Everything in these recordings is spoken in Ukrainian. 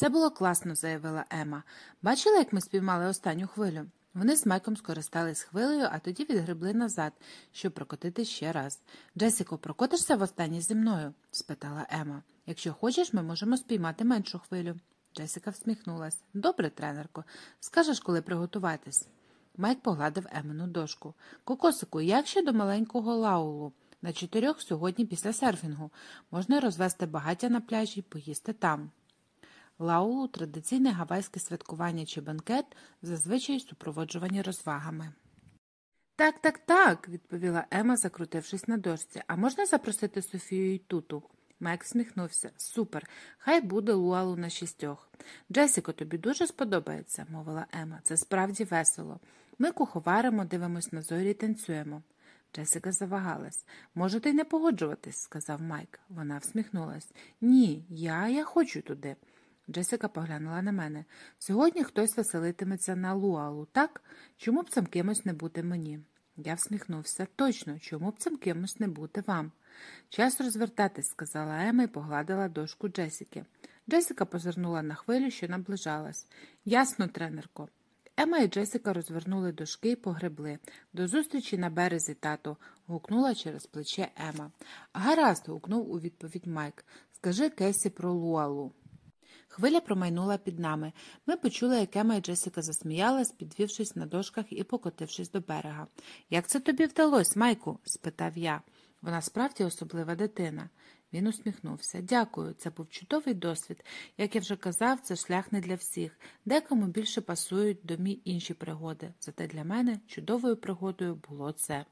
Це було класно, заявила Ема. Бачила, як ми спіймали останню хвилю? Вони з Майком скористались хвилею, а тоді відгребли назад, щоб прокотити ще раз. Джесіко, прокотишся востаннє зі мною? спитала Ема. Якщо хочеш, ми можемо спіймати меншу хвилю. Джесіка всміхнулась. Добре, тренерко, скажеш, коли приготуватись. Майк погладив Емину дошку. Кокосику, як ще до маленького лаулу? На чотирьох сьогодні після серфінгу можна розвести багаття на пляжі і поїсти там. Лаулу традиційне гавайське святкування чи бенкет, зазвичай супроводжувані розвагами. Так, так, так, відповіла Ема, закрутившись на дошці. А можна запросити Софію і туту? Майк всміхнувся. Супер, хай буде Луалу на шістьох. Джесіко, тобі дуже сподобається, мовила Ема. Це справді весело. Ми куховаримо, дивимось на зорі і танцюємо. Джесіка завагалась. Можете й не погоджуватись, сказав Майк. Вона всміхнулась. Ні, я, я хочу туди. Джесіка поглянула на мене. Сьогодні хтось веселитиметься на Луалу, так? Чому б цим кимось не бути мені? Я всміхнувся. Точно, чому б цим кимось не бути вам? Час розвертатись, сказала Ема і погладила дошку Джесіки. Джесіка позирнула на хвилю, що наближалась. Ясно, тренерко. Ема і Джесіка розвернули дошки і погребли. До зустрічі на березі, тато, гукнула через плече Ема. Гаразд, гукнув у відповідь Майк. Скажи Кесі про Луалу. Хвиля промайнула під нами. Ми почули, як Ема і Джесіка засміялась, підвівшись на дошках і покотившись до берега. Як це тобі вдалося, Майку? спитав я. Вона справді особлива дитина. Він усміхнувся. Дякую, це був чудовий досвід. Як я вже казав, це шлях не для всіх. Декому більше пасують до мій інші пригоди. Зате для мене чудовою пригодою було це.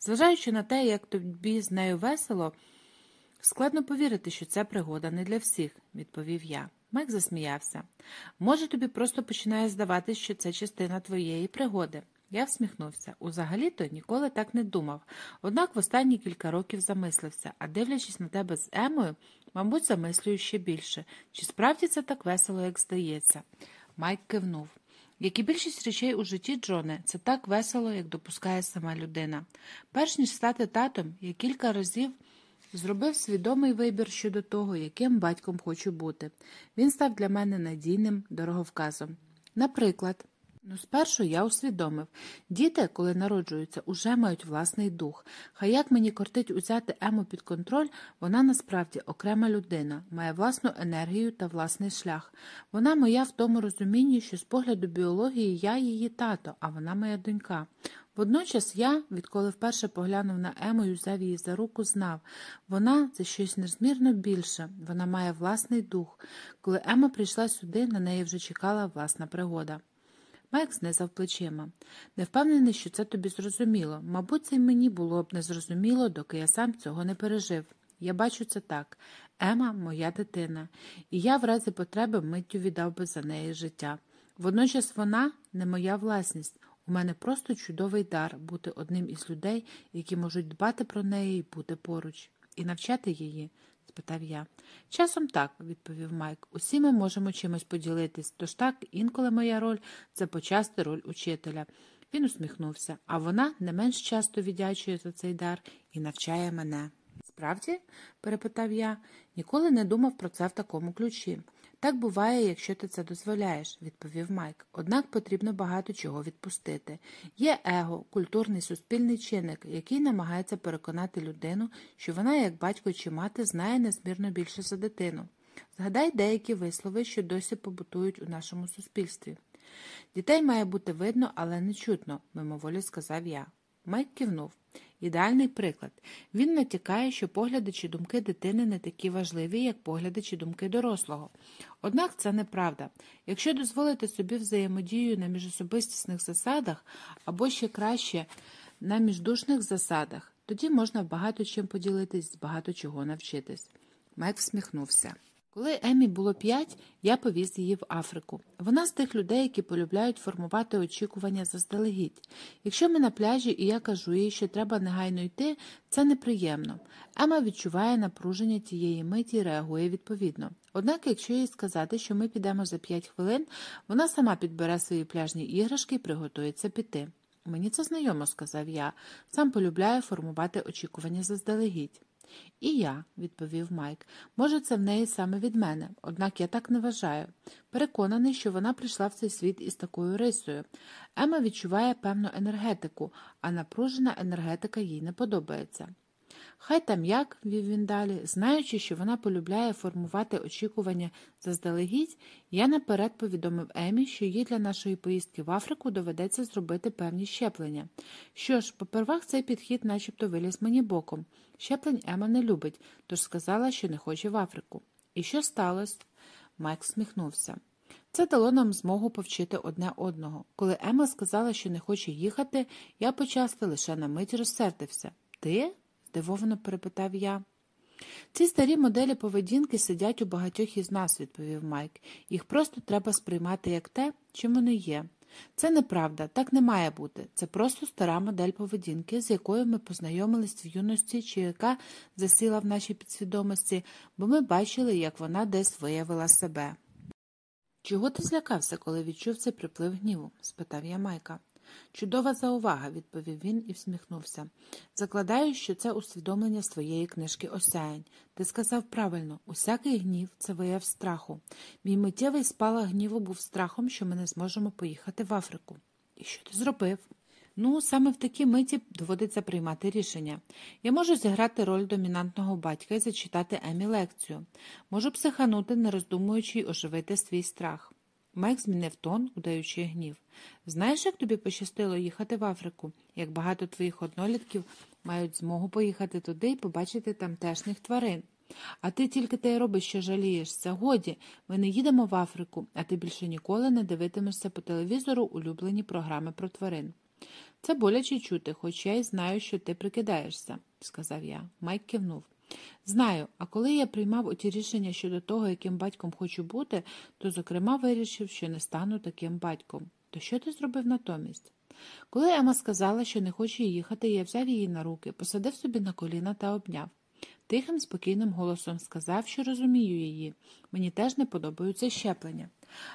Зважаючи на те, як тобі з нею весело, складно повірити, що це пригода не для всіх, відповів я. Майк засміявся. Може, тобі просто починає здаватись, що це частина твоєї пригоди. Я всміхнувся. Узагалі-то ніколи так не думав. Однак в останні кілька років замислився, а дивлячись на тебе з Емою, мабуть, замислюю ще більше. Чи справді це так весело, як здається? Майк кивнув. Як і більшість речей у житті, Джоне, це так весело, як допускає сама людина. Перш ніж стати татом, я кілька разів зробив свідомий вибір щодо того, яким батьком хочу бути. Він став для мене надійним дороговказом. Наприклад, Ну, спершу я усвідомив діти, коли народжуються, уже мають власний дух. Хай як мені кортить узяти ему під контроль, вона насправді окрема людина, має власну енергію та власний шлях. Вона моя в тому розумінні, що з погляду біології я її тато, а вона моя донька. Водночас я, відколи вперше поглянув на Ему і взяв її за руку, знав вона це щось незмірно більше, вона має власний дух. Коли Ема прийшла сюди, на неї вже чекала власна пригода. Майк знизав плечима. Не впевнений, що це тобі зрозуміло. Мабуть, це й мені було б незрозуміло, доки я сам цього не пережив. Я бачу це так. Ема моя дитина, і я в разі потреби миттю віддав би за неї життя. Водночас вона не моя власність. У мене просто чудовий дар бути одним із людей, які можуть дбати про неї і бути поруч, і навчати її спитав я. Часом так, відповів Майк. Усі ми можемо чимось поділитись, тож так, інколи моя роль це почасти роль учителя. Він усміхнувся, а вона не менш часто віддячує за цей дар і навчає мене. Справді? перепитав я, ніколи не думав про це в такому ключі. Так буває, якщо ти це дозволяєш, відповів Майк. Однак потрібно багато чого відпустити. Є его, культурний суспільний чинник, який намагається переконати людину, що вона, як батько чи мати, знає незмірно більше за дитину. Згадай деякі вислови, що досі побутують у нашому суспільстві. Дітей має бути видно, але не чутно, мимоволі сказав я. Майк кивнув. Ідеальний приклад. Він натякає, що погляди чи думки дитини не такі важливі, як погляди чи думки дорослого. Однак це неправда. Якщо дозволити собі взаємодію на міжособистісних засадах або ще краще на міждушних засадах, тоді можна багато чим поділитись, багато чого навчитись. Майк всміхнувся. Коли Емі було п'ять, я повіз її в Африку. Вона з тих людей, які полюбляють формувати очікування заздалегідь. Якщо ми на пляжі, і я кажу їй, що треба негайно йти, це неприємно. Ема відчуває напруження тієї миті і реагує відповідно. Однак, якщо їй сказати, що ми підемо за п'ять хвилин, вона сама підбере свої пляжні іграшки і приготується піти. Мені це знайомо, сказав я. Сам полюбляю формувати очікування заздалегідь. І я, відповів Майк. Може, це в неї саме від мене, однак я так не вважаю. Переконаний, що вона прийшла в цей світ із такою рисою. Ема відчуває певну енергетику, а напружена енергетика їй не подобається. Хай там як, вів він далі, знаючи, що вона полюбляє формувати очікування заздалегідь, я наперед повідомив Емі, що їй для нашої поїздки в Африку доведеться зробити певні щеплення. Що ж, попервах цей підхід начебто виліз мені боком. Щеплень Ема не любить, тож сказала, що не хоче в Африку. І що сталося? Майк сміхнувся. Це дало нам змогу повчити одне одного. Коли Ема сказала, що не хоче їхати, я почасти лише на мить розсердився. Ти? Здивовано перепитав я. Ці старі моделі поведінки сидять у багатьох із нас, відповів Майк. Їх просто треба сприймати як те, чим вони є. Це неправда, так не має бути. Це просто стара модель поведінки, з якою ми познайомились в юності, чи яка засіла в нашій підсвідомості, бо ми бачили, як вона десь виявила себе. Чого ти злякався, коли відчув цей приплив гніву? спитав я Майка. Чудова заувага, відповів він і всміхнувся. Закладаю, що це усвідомлення своєї книжки осяянь. Ти сказав правильно, усякий гнів це вияв страху. Мій миттєвий спалах гніву був страхом, що ми не зможемо поїхати в Африку. І що ти зробив? Ну, саме в такій миті доводиться приймати рішення. Я можу зіграти роль домінантного батька і зачитати Емі лекцію. Можу психанути, не роздумуючи й оживити свій страх. Майк змінив тон, удаючи гнів. Знаєш, як тобі пощастило їхати в Африку, як багато твоїх однолітків мають змогу поїхати туди і побачити тамтешніх тварин. А ти тільки те й робиш, що жалієшся. Годі, ми не їдемо в Африку, а ти більше ніколи не дивитимешся по телевізору улюблені програми про тварин. Це боляче чути, хоч я й знаю, що ти прикидаєшся, сказав я. Майк кивнув. Знаю, а коли я приймав оті рішення щодо того, яким батьком хочу бути, то, зокрема, вирішив, що не стану таким батьком. То що ти зробив натомість? Коли Ема сказала, що не хоче їхати, я взяв її на руки, посадив собі на коліна та обняв. Тихим, спокійним голосом сказав, що розумію її. Мені теж не подобаються щеплення.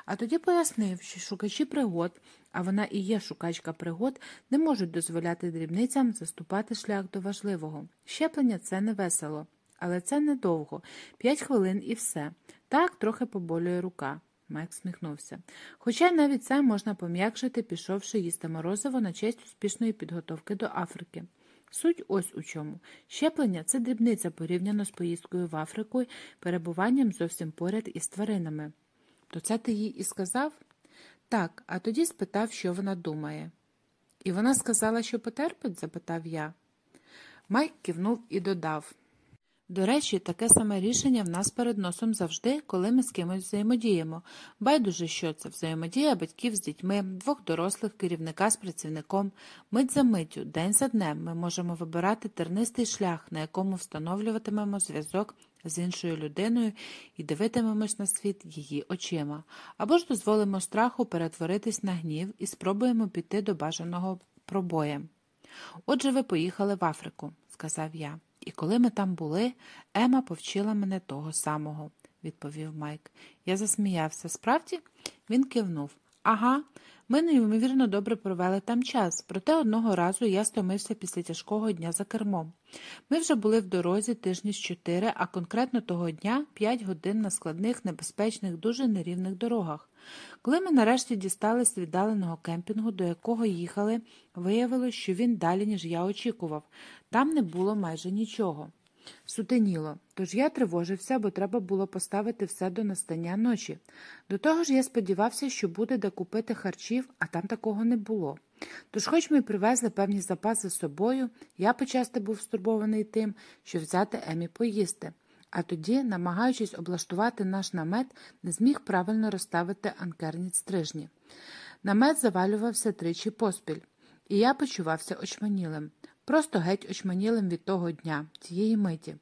А тоді пояснив, що шукачі пригод, а вона і є шукачка пригод, не можуть дозволяти дрібницям заступати шлях до важливого. Щеплення це не весело, але це недовго п'ять хвилин і все. Так трохи поболює рука. Майк сміхнувся. Хоча навіть це можна пом'якшити, пішовши їсти морозиво на честь успішної підготовки до Африки. Суть ось у чому. Щеплення це дрібниця порівняно з поїздкою в Африку і перебуванням зовсім поряд із тваринами. То це ти їй і сказав? Так, а тоді спитав, що вона думає. І вона сказала, що потерпить? запитав я. Майк кивнув і додав. До речі, таке саме рішення в нас перед носом завжди, коли ми з кимось взаємодіємо. Байдуже, що це взаємодія батьків з дітьми, двох дорослих, керівника з працівником. Мить за миттю, день за днем ми можемо вибирати тернистий шлях, на якому встановлюватимемо зв'язок з іншою людиною і дивитимемось на світ її очима, або ж дозволимо страху перетворитись на гнів і спробуємо піти до бажаного пробоєм. Отже, ви поїхали в Африку, сказав я. І коли ми там були, Ема повчила мене того самого, відповів Майк. Я засміявся. Справді? Він кивнув. Ага, ми неймовірно добре провели там час, проте одного разу я стомився після тяжкого дня за кермом. Ми вже були в дорозі тижні з чотири, а конкретно того дня п'ять годин на складних, небезпечних, дуже нерівних дорогах. Коли ми нарешті дістались віддаленого кемпінгу, до якого їхали, виявилось, що він далі, ніж я очікував, там не було майже нічого. Сутеніло, тож я тривожився, бо треба було поставити все до настання ночі. До того ж я сподівався, що буде де купити харчів, а там такого не було. Тож, хоч ми привезли певні запаси з собою, я почасти був стурбований тим, що взяти Емі поїсти, а тоді, намагаючись облаштувати наш намет, не зміг правильно розставити анкерні стрижні. Намет завалювався тричі поспіль, і я почувався очманілим. Просто геть очманілим від того дня, цієї миті.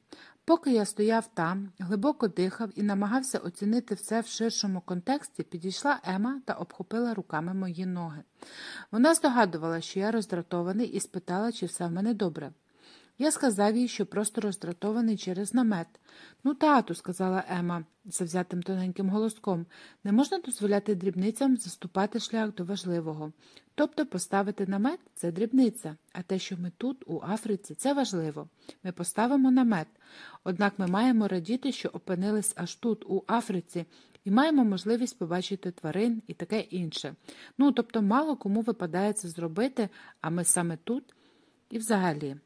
Поки я стояв там, глибоко дихав і намагався оцінити все в ширшому контексті, підійшла Ема та обхопила руками мої ноги. Вона здогадувала, що я роздратований, і спитала, чи все в мене добре. Я сказав їй, що просто роздратований через намет. Ну, тату, сказала Ема завзятим тоненьким голоском, не можна дозволяти дрібницям заступати шлях до важливого. Тобто поставити намет це дрібниця, а те, що ми тут, у Африці, це важливо. Ми поставимо намет. Однак ми маємо радіти, що опинились аж тут, у Африці, і маємо можливість побачити тварин і таке інше. Ну, тобто, мало кому випадає це зробити, а ми саме тут і взагалі.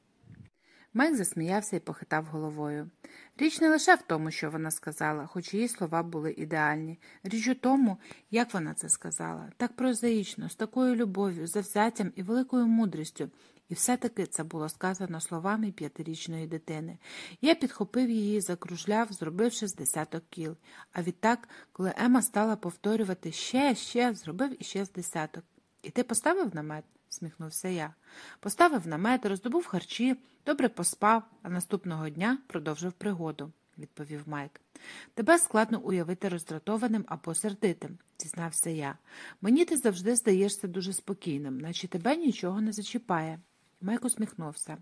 Майк засміявся і похитав головою. Річ не лише в тому, що вона сказала, хоч її слова були ідеальні. Річ у тому, як вона це сказала, так прозаїчно, з такою любов'ю, завзяттям і великою мудрістю. І все-таки це було сказано словами п'ятирічної дитини. Я підхопив її, закружляв, зробивши з десяток кіл. А відтак, коли Ема стала повторювати ще, ще, зробив іще з десяток. І ти поставив намет? Сміхнувся я. Поставив намет, роздобув харчі, добре поспав, а наступного дня продовжив пригоду, відповів Майк. Тебе складно уявити роздратованим або сердитим, зізнався я. Мені ти завжди здаєшся дуже спокійним, наче тебе нічого не зачіпає. Майк усміхнувся.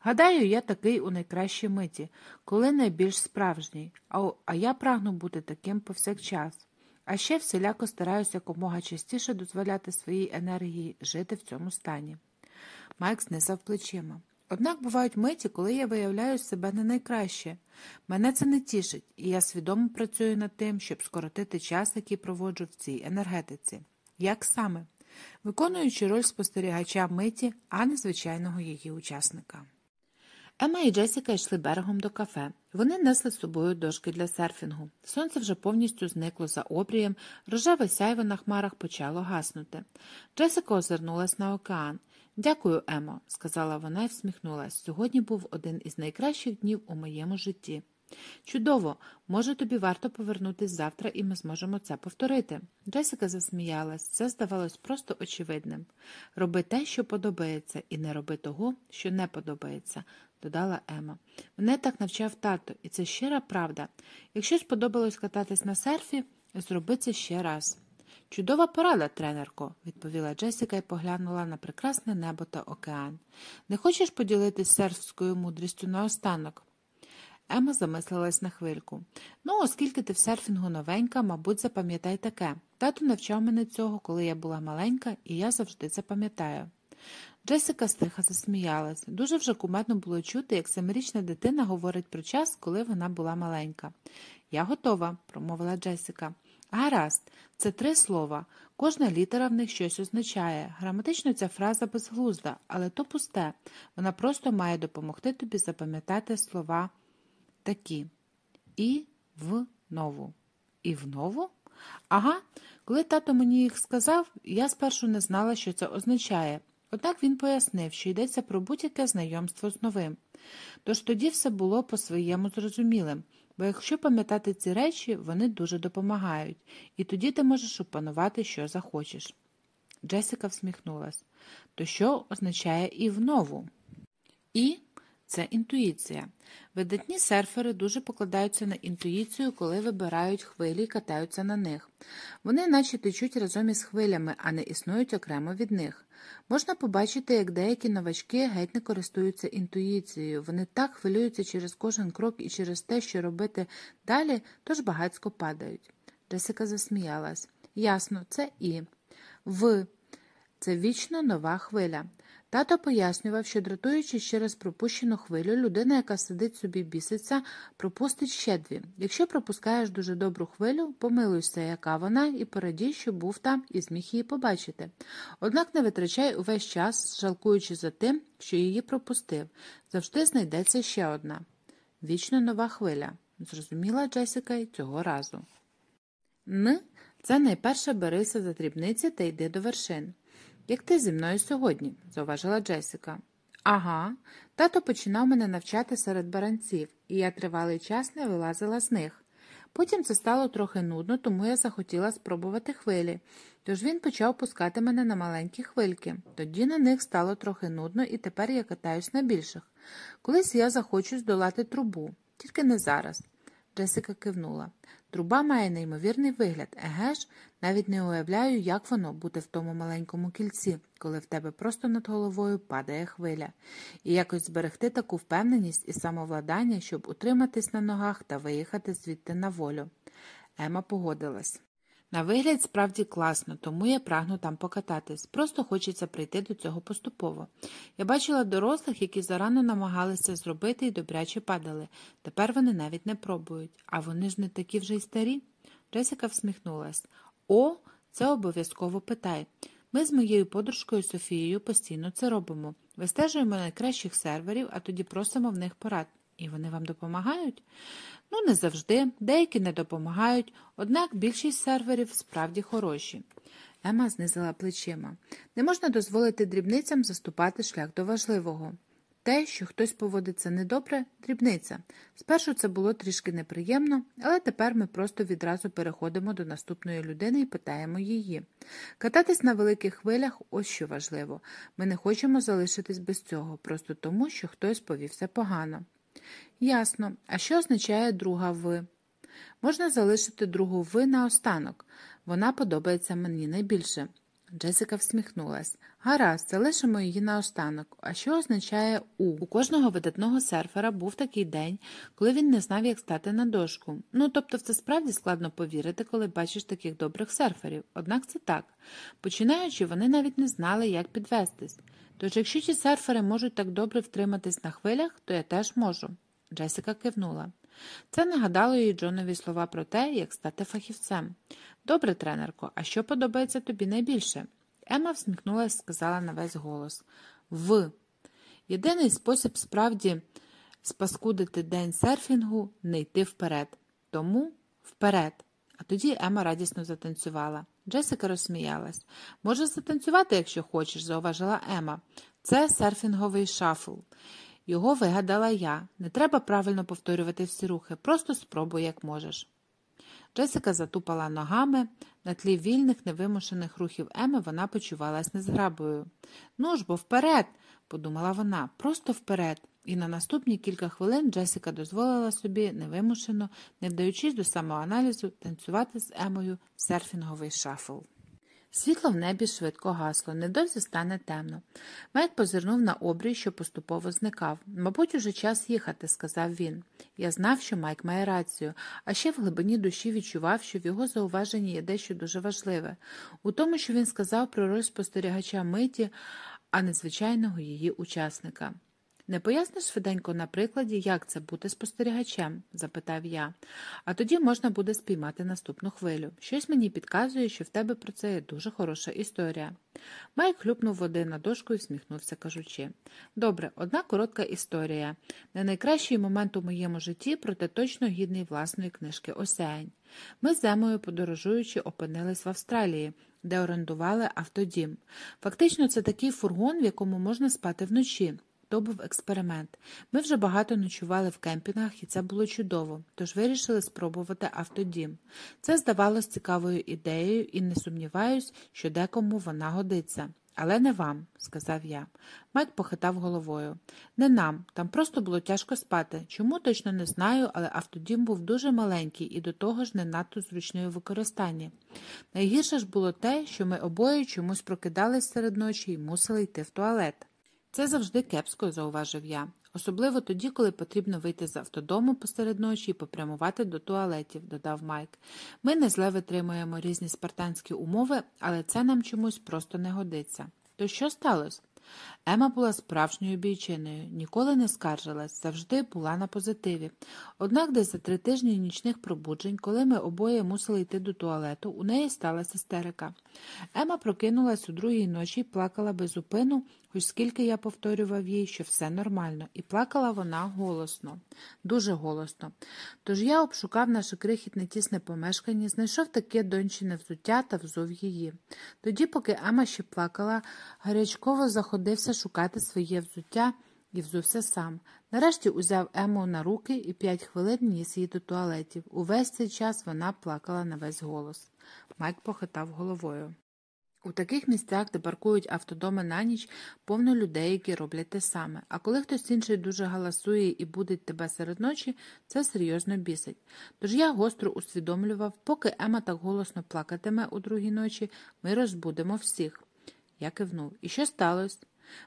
Гадаю, я такий у найкращій миті, коли найбільш справжній, а, а я прагну бути таким повсякчас. А ще всіляко стараюся якомога частіше дозволяти своїй енергії жити в цьому стані. Майк знизав плечима. Однак бувають миті, коли я виявляю себе не найкраще. Мене це не тішить, і я свідомо працюю над тим, щоб скоротити час, який проводжу в цій енергетиці. Як саме? Виконуючи роль спостерігача миті, а не звичайного її учасника. Ема і Джесіка йшли берегом до кафе. Вони несли з собою дошки для серфінгу. Сонце вже повністю зникло за обрієм, рожеве сяйво на хмарах почало гаснути. Джесіка озирнулась на океан. Дякую, Емо, сказала вона і всміхнулась. Сьогодні був один із найкращих днів у моєму житті. Чудово, може, тобі варто повернутись завтра, і ми зможемо це повторити. Джесіка засміялась, це здавалось просто очевидним. Роби те, що подобається, і не роби того, що не подобається, додала Ема. Мене так навчав тато, і це щира правда. Якщо сподобалось кататись на серфі, зроби це ще раз. Чудова порада, тренерко, відповіла Джесіка і поглянула на прекрасне небо та океан. Не хочеш поділитись серфською мудрістю наостанок? Ема замислилась на хвильку. Ну, оскільки ти в серфінгу новенька, мабуть, запам'ятай таке. Тато навчав мене цього, коли я була маленька, і я завжди це пам'ятаю. Джесіка стиха засміялась. Дуже вже кумедно було чути, як семирічна дитина говорить про час, коли вона була маленька. Я готова, промовила Джесіка. Гаразд, це три слова. Кожна літера в них щось означає. Граматично ця фраза безглузда, але то пусте. Вона просто має допомогти тобі запам'ятати слова такі. І в нову. І в нову? Ага, коли тато мені їх сказав, я спершу не знала, що це означає. Однак він пояснив, що йдеться про будь-яке знайомство з новим. Тож тоді все було по-своєму зрозумілим, бо якщо пам'ятати ці речі, вони дуже допомагають, і тоді ти можеш опанувати, що захочеш. Джесіка всміхнулась. То що означає і в нову? І це інтуїція. Видатні серфери дуже покладаються на інтуїцію, коли вибирають хвилі і катаються на них. Вони наче течуть разом із хвилями, а не існують окремо від них. Можна побачити, як деякі новачки геть не користуються інтуїцією. Вони так хвилюються через кожен крок і через те, що робити далі, тож багацько падають. Джесіка засміялась. Ясно, це і. В. Це вічно нова хвиля. Тато пояснював, що дратуючи через пропущену хвилю, людина, яка сидить собі біситься, пропустить ще дві. Якщо пропускаєш дуже добру хвилю, помилуйся, яка вона, і порадій, що був там і зміг її побачити. Однак не витрачай увесь час, жалкуючи за тим, що її пропустив. Завжди знайдеться ще одна. Вічно нова хвиля. Зрозуміла Джесіка й цього разу. Н це найперше берися за дрібниці та йди до вершин. Як ти зі мною сьогодні, зауважила Джесіка. Ага, тато починав мене навчати серед баранців, і я тривалий час не вилазила з них. Потім це стало трохи нудно, тому я захотіла спробувати хвилі, тож він почав пускати мене на маленькі хвильки. Тоді на них стало трохи нудно, і тепер я катаюсь на більших. Колись я захочу здолати трубу, тільки не зараз. Джесіка кивнула. Труба має неймовірний вигляд, еге ж, навіть не уявляю, як воно бути в тому маленькому кільці, коли в тебе просто над головою падає хвиля, і якось зберегти таку впевненість і самовладання, щоб утриматись на ногах та виїхати звідти на волю. Ема погодилась. На вигляд справді класно, тому я прагну там покататись. Просто хочеться прийти до цього поступово. Я бачила дорослих, які зарано намагалися зробити і добряче падали. Тепер вони навіть не пробують. А вони ж не такі вже й старі. Джесіка всміхнулась. О, це обов'язково питай. Ми з моєю подружкою Софією постійно це робимо. Вистежуємо найкращих серверів, а тоді просимо в них порад. І вони вам допомагають? Ну, не завжди, деякі не допомагають, однак більшість серверів справді хороші. Ема знизила плечима. Не можна дозволити дрібницям заступати шлях до важливого. Те, що хтось поводиться недобре, дрібниця. Спершу це було трішки неприємно, але тепер ми просто відразу переходимо до наступної людини і питаємо її. Кататись на великих хвилях ось що важливо. Ми не хочемо залишитись без цього, просто тому, що хтось повівся погано. Ясно. А що означає друга ви? Можна залишити другу ви на останок. Вона подобається мені найбільше. Джесіка всміхнулась. Гаразд, залишимо її на останок. А що означає у? У кожного видатного серфера був такий день, коли він не знав, як стати на дошку. Ну, тобто, в це справді складно повірити, коли бачиш таких добрих серферів. Однак це так. Починаючи, вони навіть не знали, як підвестись. Тож, якщо ті серфери можуть так добре втриматись на хвилях, то я теж можу. Джесіка кивнула. Це нагадало їй Джонові слова про те, як стати фахівцем. Добре, тренерко, а що подобається тобі найбільше? Ема всміхнулася і сказала на весь голос В. Єдиний спосіб справді спаскудити день серфінгу не йти вперед. Тому вперед. А тоді Ема радісно затанцювала. Джесика розсміялась. Можеш затанцювати, якщо хочеш, зауважила Ема. Це серфінговий шафл. Його вигадала я. Не треба правильно повторювати всі рухи, просто спробуй, як можеш. Джесика затупала ногами, на тлі вільних, невимушених рухів Еми вона почувалась незграбою. Ну ж бо вперед, подумала вона, просто вперед. І на наступні кілька хвилин Джесіка дозволила собі невимушено, не вдаючись до самоаналізу, танцювати з Емою серфінговий шафл. Світло в небі швидко гасло, недовзі стане темно. Майк позирнув на обрій, що поступово зникав. Мабуть, уже час їхати, сказав він. Я знав, що Майк має рацію, а ще в глибині душі відчував, що в його зауваженні є дещо дуже важливе. У тому, що він сказав про роль спостерігача миті, а не звичайного її учасника. Не поясниш швиденько на прикладі, як це бути спостерігачем? запитав я, а тоді можна буде спіймати наступну хвилю. Щось мені підказує, що в тебе про це є дуже хороша історія. Майк хлюпнув води на дошку і всміхнувся, кажучи Добре, одна коротка історія. Не найкращий момент у моєму житті, проте точно гідний власної книжки Осяянь. Ми з Емою, подорожуючи, опинились в Австралії, де орендували автодім. Фактично, це такий фургон, в якому можна спати вночі. То був експеримент. Ми вже багато ночували в кемпінгах, і це було чудово, тож вирішили спробувати автодім. Це здавалось цікавою ідеєю і не сумніваюсь, що декому вона годиться. Але не вам, сказав я. Майк похитав головою. Не нам, там просто було тяжко спати. Чому точно не знаю, але автодім був дуже маленький і до того ж не надто зручний у використанні. Найгірше ж було те, що ми обоє чомусь прокидались серед ночі і мусили йти в туалет. Це завжди кепсько, зауважив я, особливо тоді, коли потрібно вийти з автодому посеред ночі і попрямувати до туалетів, додав Майк. Ми не зле витримуємо різні спартанські умови, але це нам чомусь просто не годиться. То що сталося? Ема була справжньою бійчиною, ніколи не скаржилась, завжди була на позитиві. Однак десь за три тижні нічних пробуджень, коли ми обоє мусили йти до туалету, у неї сталася істерика. Ема прокинулась у другій ночі і плакала без зупину, хоч скільки я повторював їй, що все нормально, і плакала вона голосно, дуже голосно. Тож я обшукав наше крихітне тісне помешкання, знайшов таке дончине взуття та взув її. Тоді, поки Ема ще плакала, гарячково заходився шукати своє взуття і взувся сам. Нарешті узяв Ему на руки і п'ять хвилин ніс її до туалетів. Увесь цей час вона плакала на весь голос. Майк похитав головою. У таких місцях, де паркують автодоми на ніч, повно людей, які роблять те саме. А коли хтось інший дуже галасує і будить тебе серед ночі, це серйозно бісить. Тож я гостро усвідомлював, поки Ема так голосно плакатиме у другій ночі, ми розбудемо всіх. Я кивнув. І що сталося?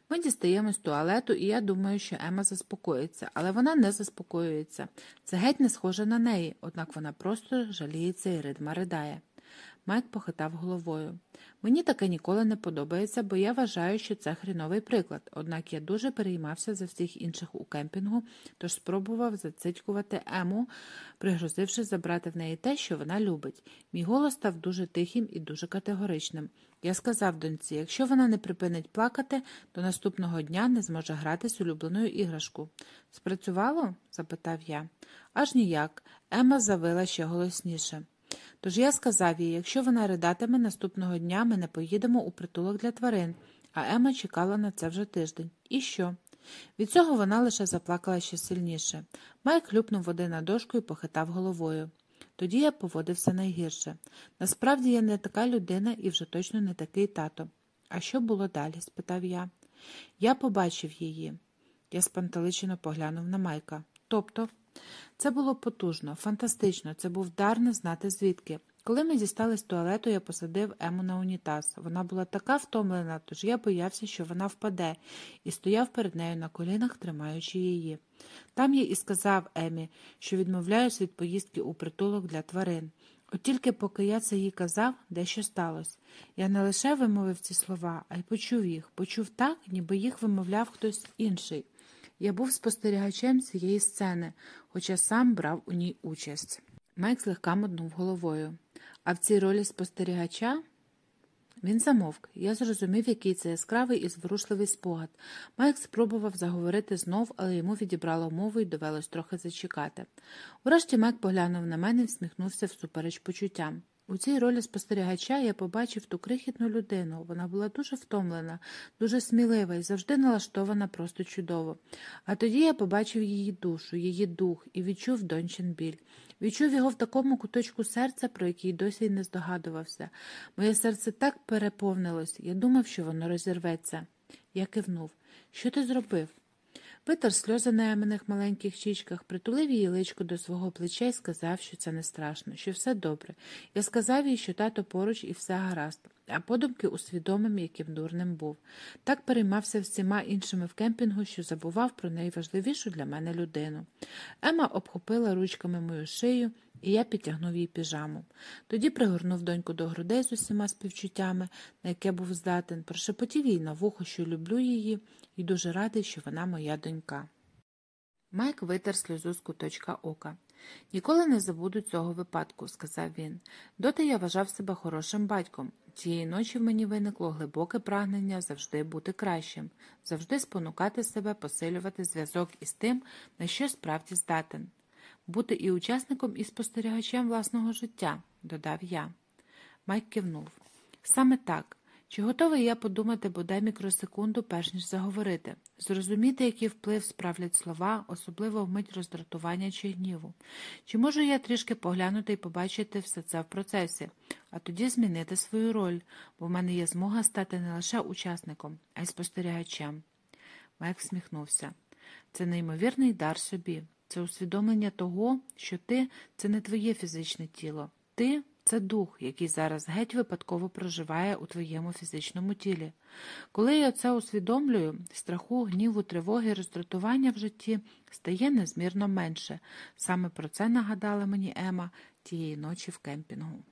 Ми дістаємо з туалету, і я думаю, що Ема заспокоїться, але вона не заспокоюється. Це геть не схоже на неї, однак вона просто жаліється і ридма ридає. Майк похитав головою. Мені таке ніколи не подобається, бо я вважаю, що це хріновий приклад, однак я дуже переймався за всіх інших у кемпінгу, тож спробував зацитькувати Ему, пригрозивши забрати в неї те, що вона любить. Мій голос став дуже тихим і дуже категоричним. Я сказав доньці, якщо вона не припинить плакати, то наступного дня не зможе грати з улюбленою іграшку. Спрацювало? запитав я. Аж ніяк. Ема завила ще голосніше. Тож я сказав їй, якщо вона ридатиме наступного дня, ми не поїдемо у притулок для тварин, а Ема чекала на це вже тиждень. І що? Від цього вона лише заплакала ще сильніше. Майк хлюпнув води на дошку і похитав головою. Тоді я поводився найгірше. Насправді я не така людина і вже точно не такий тато. А що було далі? спитав я. Я побачив її. Я спантеличено поглянув на Майка. Тобто, це було потужно, фантастично, це був дар не знати звідки. Коли ми дістали з туалету, я посадив Ему на унітаз. Вона була така втомлена, тож я боявся, що вона впаде, і стояв перед нею на колінах, тримаючи її. Там я і сказав Емі, що відмовляюсь від поїздки у притулок для тварин. От тільки поки я це їй казав, дещо сталося. Я не лише вимовив ці слова, а й почув їх, почув так, ніби їх вимовляв хтось інший. Я був спостерігачем цієї сцени, хоча сам брав у ній участь. Майк злегка мотнув головою. А в цій ролі спостерігача він замовк. Я зрозумів, який це яскравий і зворушливий спогад. Майк спробував заговорити знов, але йому відібрало мову і довелось трохи зачекати. Урешті Майк поглянув на мене і всміхнувся всупереч почуттям. У цій ролі спостерігача я побачив ту крихітну людину. Вона була дуже втомлена, дуже смілива і завжди налаштована просто чудово. А тоді я побачив її душу, її дух і відчув дончин біль. Відчув його в такому куточку серця, про який досі й не здогадувався. Моє серце так переповнилось, я думав, що воно розірветься. Я кивнув. Що ти зробив? Витер сльози на ямених маленьких щічках, притулив її личку до свого плеча і сказав, що це не страшно, що все добре. Я сказав їй, що тато поруч і все гаразд, а подумки усвідомим, яким дурним був. Так переймався всіма іншими в кемпінгу, що забував про найважливішу для мене людину. Ема обхопила ручками мою шию і я підтягнув їй піжаму. Тоді пригорнув доньку до грудей з усіма співчуттями, на яке був здатен, прошепотів їй на вухо, що люблю її, і дуже радий, що вона моя донька. Майк витер сльозу з куточка ока. Ніколи не забуду цього випадку, сказав він. Доти я вважав себе хорошим батьком. Тієї ночі в мені виникло глибоке прагнення завжди бути кращим, завжди спонукати себе, посилювати зв'язок із тим, на що справді здатен бути і учасником, і спостерігачем власного життя, додав я. Майк кивнув. Саме так. Чи готовий я подумати бодай мікросекунду, перш ніж заговорити, зрозуміти, який вплив справлять слова, особливо в мить роздратування чи гніву? Чи можу я трішки поглянути і побачити все це в процесі, а тоді змінити свою роль, бо в мене є змога стати не лише учасником, а й спостерігачем? Майк всміхнувся. Це неймовірний дар собі. Це усвідомлення того, що ти це не твоє фізичне тіло, ти це дух, який зараз геть випадково проживає у твоєму фізичному тілі. Коли я це усвідомлюю, страху, гніву, тривоги, роздратування в житті стає незмірно менше. Саме про це нагадала мені Ема тієї ночі в кемпінгу.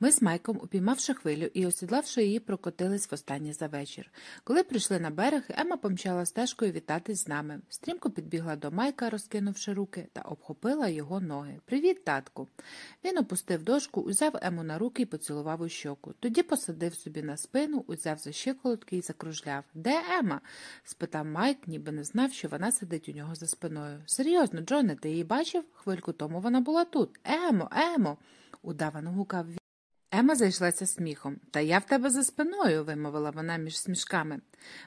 Ми з Майком, упіймавши хвилю і осідлавши її, прокотились востаннє за вечір. Коли прийшли на берег, Ема помчала стежкою вітатись з нами. Стрімко підбігла до Майка, розкинувши руки, та обхопила його ноги. Привіт, татку. Він опустив дошку, узяв Ему на руки і поцілував у щоку. Тоді посадив собі на спину, узяв за щиколотки і закружляв. Де Ема? спитав Майк, ніби не знав, що вона сидить у нього за спиною. Серйозно, Джоне, ти її бачив? Хвильку тому вона була тут. Емо, Емо. удавано гукав він. Ема зайшлася сміхом. Та я в тебе за спиною, вимовила вона між смішками.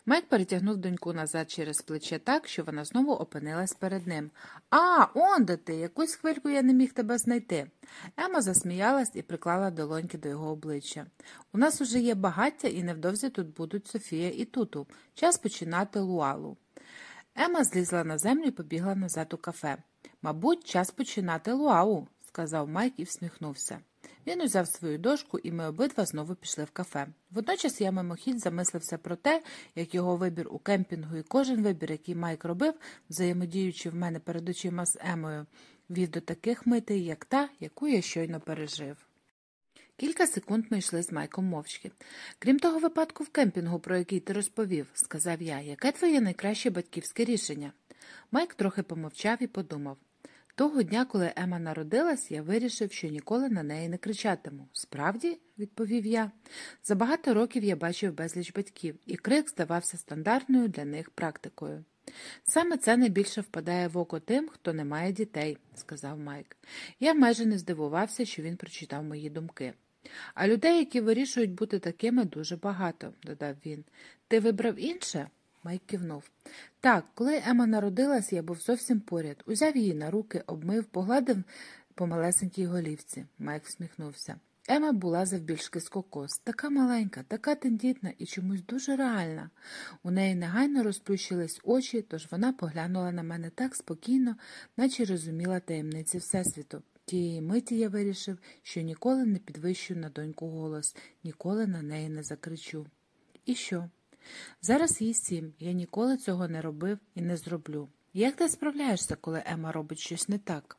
Майк перетягнув доньку назад через плече так, що вона знову опинилась перед ним. А, он де ти, якусь хвильку я не міг тебе знайти. Ема засміялась і приклала долоньки до його обличчя. У нас уже є багаття, і невдовзі тут будуть Софія і Туту. Час починати луалу. Ема злізла на землю і побігла назад у кафе. Мабуть, час починати луау, сказав Майк і всміхнувся. Він узяв свою дошку, і ми обидва знову пішли в кафе. Водночас я мимохідь замислився про те, як його вибір у кемпінгу і кожен вибір, який Майк робив, взаємодіючи в мене перед очима з Емою, вів до таких митей, як та, яку я щойно пережив. Кілька секунд ми йшли з Майком мовчки. Крім того випадку в кемпінгу, про який ти розповів, сказав я, яке твоє найкраще батьківське рішення? Майк трохи помовчав і подумав. Того дня, коли Ема народилась, я вирішив, що ніколи на неї не кричатиму. Справді, відповів я. За багато років я бачив безліч батьків, і крик здавався стандартною для них практикою. Саме це найбільше впадає в око тим, хто не має дітей, сказав Майк. Я майже не здивувався, що він прочитав мої думки. А людей, які вирішують бути такими, дуже багато, додав він. Ти вибрав інше? Майк кивнув. Так, коли Ема народилась, я був зовсім поряд. Узяв її на руки, обмив, погладив по малесенькій голівці. Майк всміхнувся. Ема була завбільшки з кокос, така маленька, така тендітна і чомусь дуже реальна. У неї негайно розплющились очі, тож вона поглянула на мене так спокійно, наче розуміла таємниці Всесвіту. Тієї миті я вирішив, що ніколи не підвищу на доньку голос, ніколи на неї не закричу. І що? Зараз їй сім, я ніколи цього не робив і не зроблю. Як ти справляєшся, коли Ема робить щось не так?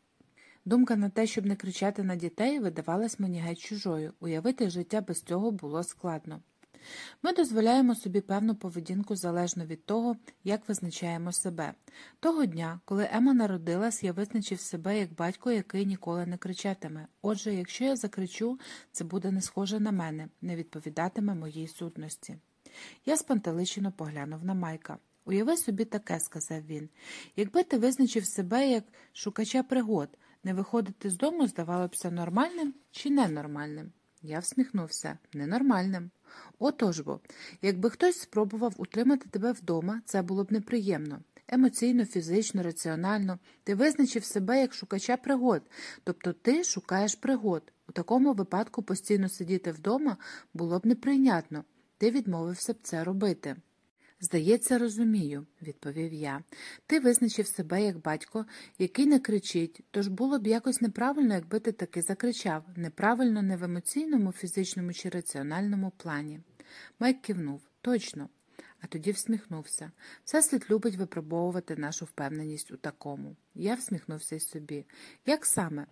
Думка на те, щоб не кричати на дітей, видавалась мені геть чужою, уявити життя без цього було складно. Ми дозволяємо собі певну поведінку залежно від того, як визначаємо себе. Того дня, коли Ема народилась, я визначив себе як батько, який ніколи не кричатиме. Отже, якщо я закричу, це буде не схоже на мене, не відповідатиме моїй сутності. Я спантеличено поглянув на Майка. Уяви собі таке, сказав він. Якби ти визначив себе як шукача пригод, не виходити з дому здавалося б нормальним чи ненормальним? Я всміхнувся ненормальним. Отож бо, якби хтось спробував утримати тебе вдома, це було б неприємно. Емоційно, фізично, раціонально, ти визначив себе як шукача пригод, тобто ти шукаєш пригод. У такому випадку постійно сидіти вдома було б неприйнятно, ти відмовився б це робити. Здається, розумію, відповів я. Ти визначив себе як батько, який не кричить, тож було б якось неправильно, якби ти таки закричав, неправильно не в емоційному, фізичному чи раціональному плані. Майк кивнув точно, а тоді всміхнувся. Всеслід любить випробовувати нашу впевненість у такому. Я всміхнувся й собі. Як саме?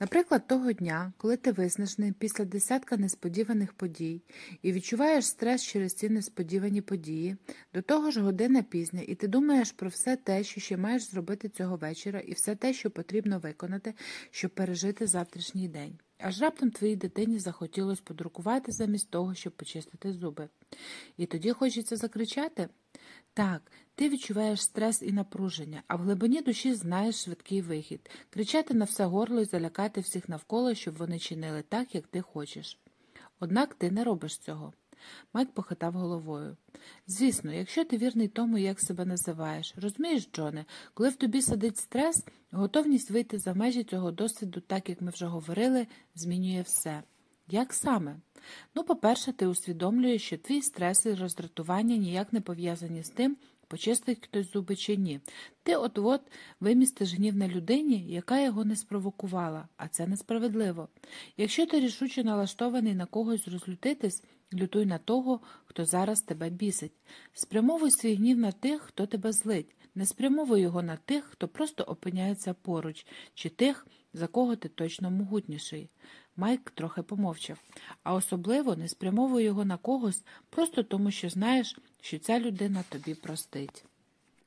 Наприклад, того дня, коли ти виснажений після десятка несподіваних подій і відчуваєш стрес через ці несподівані події, до того ж година пізня, і ти думаєш про все те, що ще маєш зробити цього вечора, і все те, що потрібно виконати, щоб пережити завтрашній день. Аж раптом твоїй дитині захотілося подрукувати замість того, щоб почистити зуби. І тоді хочеться закричати так, ти відчуваєш стрес і напруження, а в глибині душі знаєш швидкий вихід кричати на все горло і залякати всіх навколо, щоб вони чинили так, як ти хочеш. Однак ти не робиш цього. Майк похитав головою. Звісно, якщо ти вірний тому, як себе називаєш, розумієш, Джоне, коли в тобі сидить стрес, готовність вийти за межі цього досвіду, так як ми вже говорили, змінює все. Як саме? Ну, по-перше, ти усвідомлюєш, що твій стрес і роздратування ніяк не пов'язані з тим, почистить хтось зуби чи ні. Ти от от вимістиш гнів на людині, яка його не спровокувала, а це несправедливо. Якщо ти рішуче налаштований на когось розлютитись, лютуй на того, хто зараз тебе бісить. Спрямовуй свій гнів на тих, хто тебе злить, не спрямовуй його на тих, хто просто опиняється поруч, чи тих, за кого ти точно могутніший. Майк трохи помовчав, а особливо не спрямовуй його на когось, просто тому що знаєш, що ця людина тобі простить.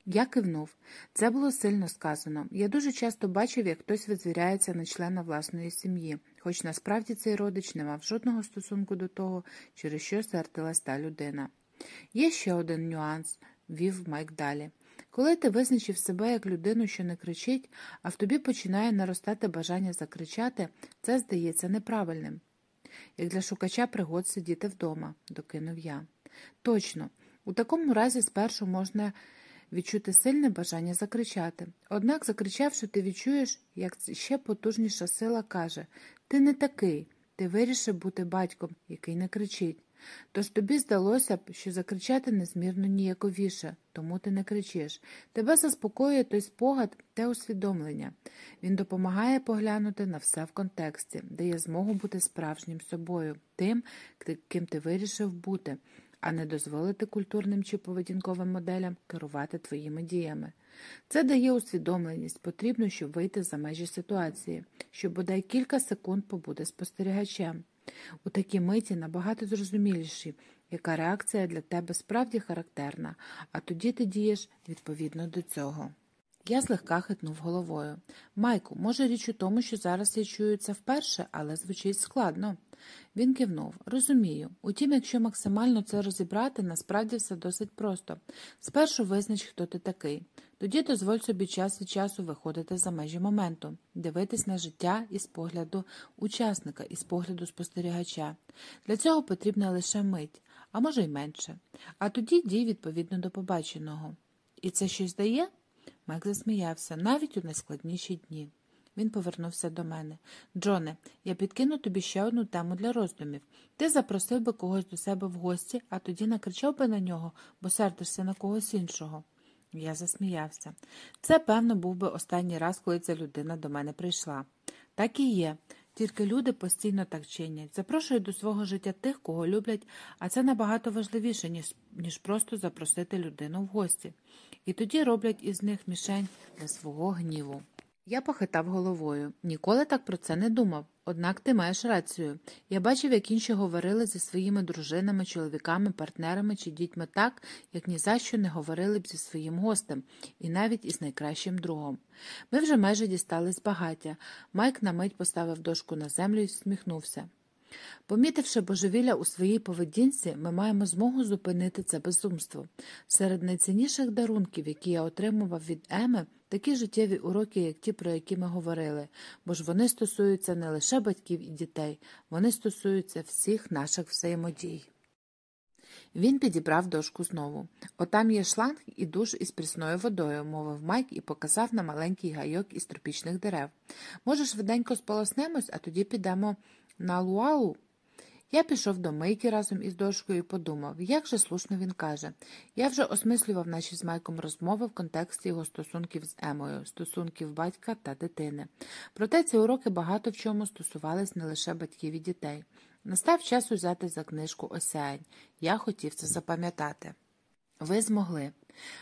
Я кивнув. Це було сильно сказано. Я дуже часто бачив, як хтось відзвіряється на члена власної сім'ї, хоч насправді цей родич не мав жодного стосунку до того, через що сертилась та людина. Є ще один нюанс, вів Майк далі. Коли ти визначив себе як людину, що не кричить, а в тобі починає наростати бажання закричати, це здається неправильним. як для шукача пригод сидіти вдома, докинув я. Точно, у такому разі спершу можна відчути сильне бажання закричати. Однак, закричавши, ти відчуєш, як ще потужніша сила каже Ти не такий, ти вирішив бути батьком, який не кричить. Тож тобі здалося б, що закричати незмірно ніяковіше, тому ти не кричиш. Тебе заспокоює той спогад те усвідомлення. Він допомагає поглянути на все в контексті, дає змогу бути справжнім собою, тим, ким ти вирішив бути, а не дозволити культурним чи поведінковим моделям керувати твоїми діями. Це дає усвідомленість, потрібно, щоб вийти за межі ситуації, щоб бодай кілька секунд побути спостерігачем. У такій миті набагато зрозуміліші, яка реакція для тебе справді характерна, а тоді ти дієш відповідно до цього. Я злегка хитнув головою. Майку, може, річ у тому, що зараз я чую це вперше, але звучить складно. Він кивнув. Розумію. Утім, якщо максимально це розібрати, насправді все досить просто. Спершу визнач, хто ти такий. Тоді дозволь собі час від часу виходити за межі моменту, дивитись на життя із погляду учасника, із погляду спостерігача. Для цього потрібна лише мить, а може й менше. А тоді дій відповідно до побаченого. І це щось дає? Мек засміявся навіть у найскладніші дні. Він повернувся до мене. Джоне, я підкину тобі ще одну тему для роздумів. Ти запросив би когось до себе в гості, а тоді накричав би на нього, бо сердишся на когось іншого. Я засміявся. Це, певно, був би останній раз, коли ця людина до мене прийшла. Так і є. Тільки люди постійно так чинять, запрошують до свого життя тих, кого люблять, а це набагато важливіше, ніж ніж просто запросити людину в гості. І тоді роблять із них мішень для свого гніву. Я похитав головою. Ніколи так про це не думав. Однак ти маєш рацію. Я бачив, як інші говорили зі своїми дружинами, чоловіками, партнерами чи дітьми так, як ні за що не говорили б зі своїм гостем, і навіть із найкращим другом. Ми вже майже дістались багаття. Майк на мить поставив дошку на землю і всміхнувся. Помітивши божевілля у своїй поведінці, ми маємо змогу зупинити це безумство. Серед найцінніших дарунків, які я отримував від Еми, такі життєві уроки, як ті, про які ми говорили, бо ж вони стосуються не лише батьків і дітей, вони стосуються всіх наших взаємодій. Він підібрав дошку знову. Отам є шланг і душ із прісною водою, мовив Майк і показав на маленький гайок із тропічних дерев. Може, швиденько сполоснемось, а тоді підемо на луалу. Я пішов до мийки разом із дошкою і подумав, як же слушно він каже. Я вже осмислював наші з Майком розмови в контексті його стосунків з Емою, стосунків батька та дитини. Проте ці уроки багато в чому стосувались не лише батьків і дітей. Настав час узяти за книжку осяянь. Я хотів це запам'ятати. Ви змогли.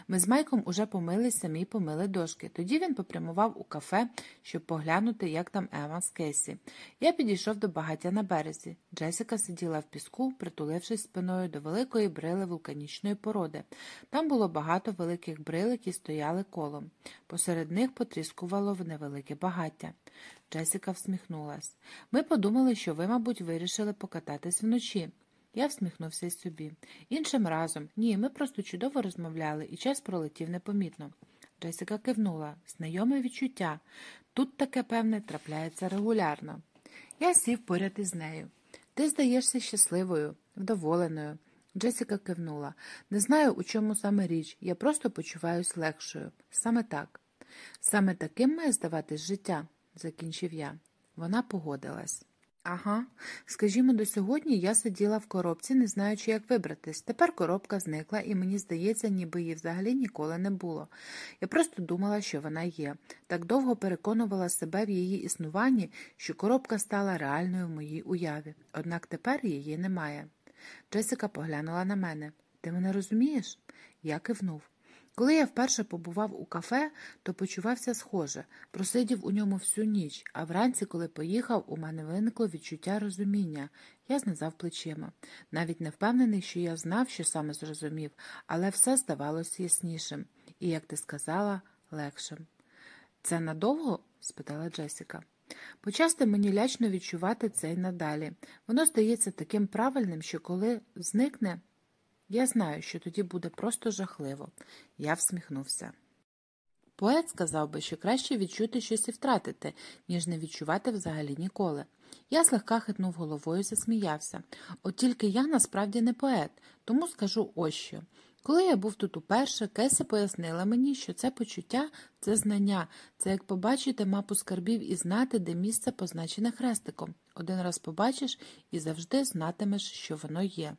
Ми з Майком уже помили самі помили дошки. Тоді він попрямував у кафе, щоб поглянути, як там Ема з Кесі. Я підійшов до багаття на березі. Джесіка сиділа в піску, притулившись спиною до великої брили вулканічної породи. Там було багато великих брил, які стояли колом. Посеред них потріскувало в невелике багаття. Джесіка всміхнулась. Ми подумали, що ви, мабуть, вирішили покататись вночі. Я всміхнувся й собі. Іншим разом ні, ми просто чудово розмовляли, і час пролетів непомітно. Джесіка кивнула знайоме відчуття. Тут таке, певне, трапляється регулярно. Я сів поряд із нею. Ти здаєшся щасливою, вдоволеною. Джесіка кивнула. Не знаю, у чому саме річ, я просто почуваюся легшою. Саме так. Саме таким має здаватись життя, закінчив я. Вона погодилась. Ага, скажімо, до сьогодні я сиділа в коробці, не знаючи, як вибратись. Тепер коробка зникла, і мені здається, ніби її взагалі ніколи не було. Я просто думала, що вона є. Так довго переконувала себе в її існуванні, що коробка стала реальною в моїй уяві. Однак тепер її немає. Джесіка поглянула на мене. Ти мене розумієш? Я кивнув. Коли я вперше побував у кафе, то почувався схоже, просидів у ньому всю ніч, а вранці, коли поїхав, у мене виникло відчуття розуміння. Я знизав плечима. Навіть не впевнений, що я знав, що саме зрозумів, але все здавалося яснішим і, як ти сказала, легшим. Це надовго? спитала Джесіка. Почасти мені лячно відчувати це й надалі. Воно здається таким правильним, що коли зникне. Я знаю, що тоді буде просто жахливо. Я всміхнувся. Поет сказав би, що краще відчути щось і втратити, ніж не відчувати взагалі ніколи. Я слегка хитнув головою і засміявся. От тільки я насправді не поет, тому скажу ось що. Коли я був тут уперше, Кесі пояснила мені, що це почуття це знання, це як побачити мапу скарбів і знати, де місце позначене хрестиком. Один раз побачиш і завжди знатимеш, що воно є.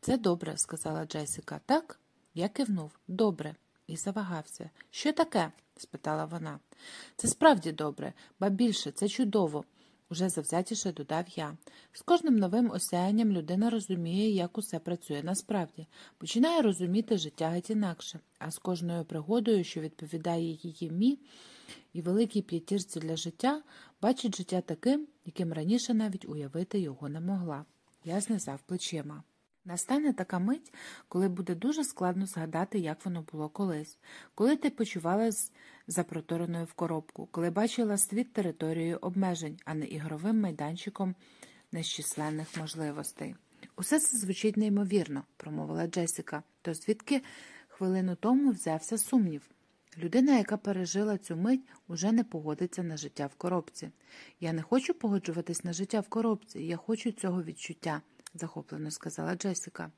Це добре, сказала Джесіка. Так? Я кивнув. Добре. І завагався. Що таке? спитала вона. Це справді добре, ба більше, це чудово уже завзятіше додав я. З кожним новим осяянням людина розуміє, як усе працює насправді, починає розуміти життя геть інакше, а з кожною пригодою, що відповідає її мі і великій п'ятірці для життя, бачить життя таким, яким раніше навіть уявити його не могла. Я знизав плечима. Настане така мить, коли буде дуже складно згадати, як воно було колись, коли ти почувалась запротореною в коробку, коли бачила світ територією обмежень, а не ігровим майданчиком нещисленних можливостей. Усе це звучить неймовірно, промовила Джесіка, то звідки хвилину тому взявся сумнів. Людина, яка пережила цю мить, уже не погодиться на життя в коробці. Я не хочу погоджуватись на життя в коробці, я хочу цього відчуття захоплено сказала Джесіка.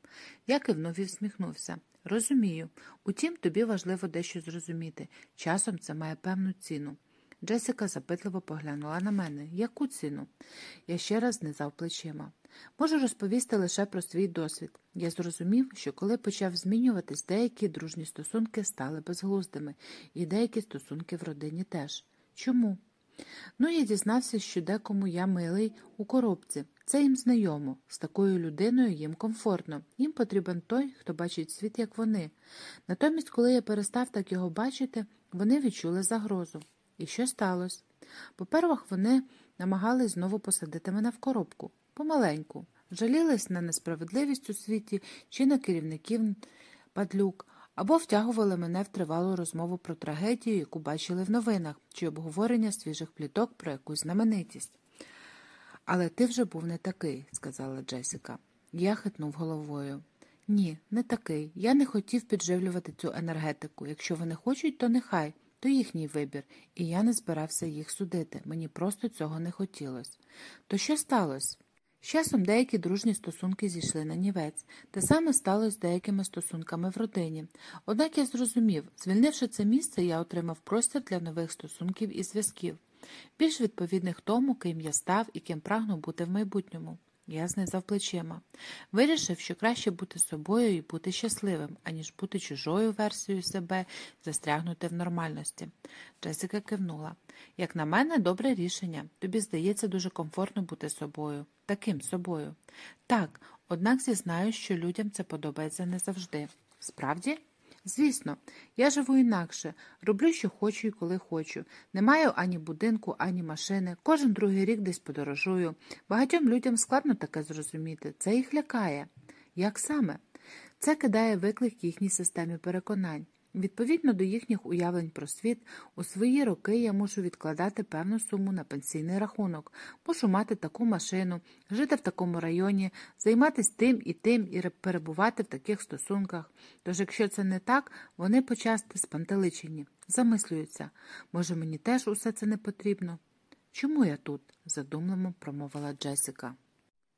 Я кивнув і всміхнувся. Розумію. Утім, тобі важливо дещо зрозуміти. Часом це має певну ціну. Джесіка запитливо поглянула на мене. Яку ціну? Я ще раз знизав плечима. Можу розповісти лише про свій досвід. Я зрозумів, що коли почав змінюватись, деякі дружні стосунки стали безглуздими, і деякі стосунки в родині теж. Чому? Ну, я дізнався, що декому я милий у коробці. Це їм знайомо, з такою людиною їм комфортно. Їм потрібен той, хто бачить світ, як вони. Натомість, коли я перестав так його бачити, вони відчули загрозу. І що сталося? По-первых, вони намагались знову посадити мене в коробку помаленьку, жалілись на несправедливість у світі чи на керівників падлюк або втягували мене в тривалу розмову про трагедію, яку бачили в новинах, чи обговорення свіжих пліток про якусь знаменитість. Але ти вже був не такий, сказала Джесіка. Я хитнув головою. Ні, не такий. Я не хотів підживлювати цю енергетику. Якщо вони хочуть, то нехай, то їхній вибір, і я не збирався їх судити. Мені просто цього не хотілося. То що сталося? З часом деякі дружні стосунки зійшли на нівець, те саме сталося з деякими стосунками в родині. Однак я зрозумів, звільнивши це місце, я отримав простір для нових стосунків і зв'язків, більш відповідних тому, ким я став і ким прагну бути в майбутньому. Я знизав плечима. Вирішив, що краще бути собою і бути щасливим, аніж бути чужою версією себе, застрягнути в нормальності. Джесіка кивнула. Як на мене, добре рішення. Тобі здається дуже комфортно бути собою, таким собою. Так, однак зізнаю, що людям це подобається не завжди. Справді? Звісно, я живу інакше, роблю, що хочу і коли хочу. Не маю ані будинку, ані машини. Кожен другий рік десь подорожую. Багатьом людям складно таке зрозуміти. Це їх лякає. Як саме? Це кидає виклик їхній системі переконань. Відповідно до їхніх уявлень про світ, у свої роки я мушу відкладати певну суму на пенсійний рахунок, мушу мати таку машину, жити в такому районі, займатися тим і тим і перебувати в таких стосунках. Тож, якщо це не так, вони почасти спантеличені, замислюються. Може, мені теж усе це не потрібно? Чому я тут? задумливо промовила Джесіка.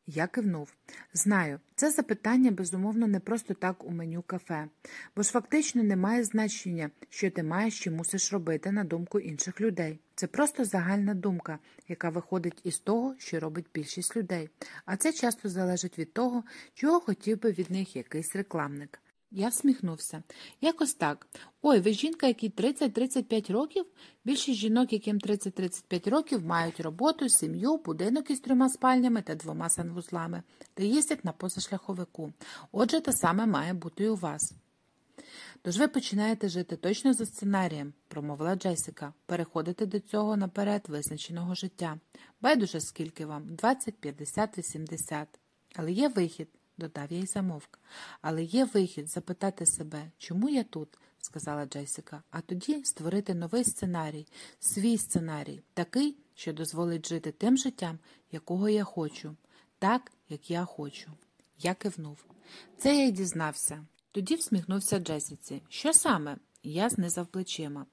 Я кивнув. Знаю, це запитання, безумовно, не просто так у меню кафе, бо ж фактично не має значення, що ти маєш чи мусиш робити на думку інших людей. Це просто загальна думка, яка виходить із того, що робить більшість людей. А це часто залежить від того, чого хотів би від них якийсь рекламник. Я всміхнувся. Якось так. Ой, ви жінка, якій 30-35 років? Більшість жінок, яким 30-35 років, мають роботу, сім'ю, будинок із трьома спальнями та двома санвузлами та їздять на позашляховику. Отже, те саме має бути і у вас. Тож ви починаєте жити точно за сценарієм, промовила Джесіка, переходите до цього наперед визначеного життя. Байдуже скільки вам 20, 50, 80. Але є вихід додав я й замовк. Але є вихід запитати себе, чому я тут, сказала Джесіка, а тоді створити новий сценарій, свій сценарій, такий, що дозволить жити тим життям, якого я хочу, так, як я хочу. Я кивнув. Це я й дізнався. Тоді всміхнувся Джесіці. Що саме? Я знизав плечима.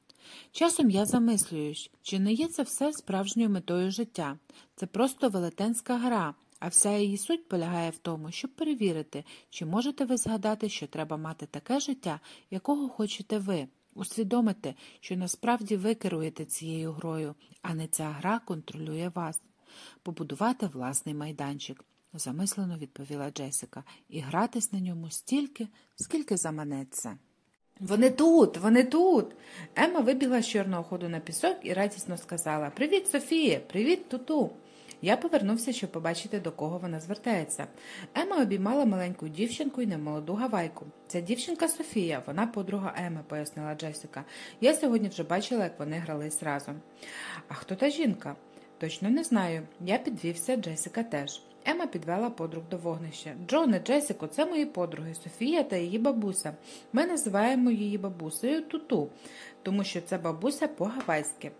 Часом я замислююсь, чи не є це все справжньою метою життя. Це просто велетенська гра, а вся її суть полягає в тому, щоб перевірити, чи можете ви згадати, що треба мати таке життя, якого хочете ви. Усвідомити, що насправді ви керуєте цією грою, а не ця гра контролює вас. Побудувати власний майданчик, замислено відповіла Джесика, і гратись на ньому стільки, скільки заманеться. Вони тут, вони тут. Ема вибігла з чорного ходу на пісок і радісно сказала Привіт, Софія, привіт, туту. Я повернувся, щоб побачити, до кого вона звертається. Ема обіймала маленьку дівчинку і немолоду гавайку. Ця дівчинка Софія, вона подруга Еми, пояснила Джесіка. Я сьогодні вже бачила, як вони грались разом. А хто та жінка? Точно не знаю. Я підвівся, Джесіка теж. Ема підвела подруг до вогнища. Джоне, Джесіко, це мої подруги Софія та її бабуся. Ми називаємо її бабусею Туту, тому що це бабуся по-гавайськи.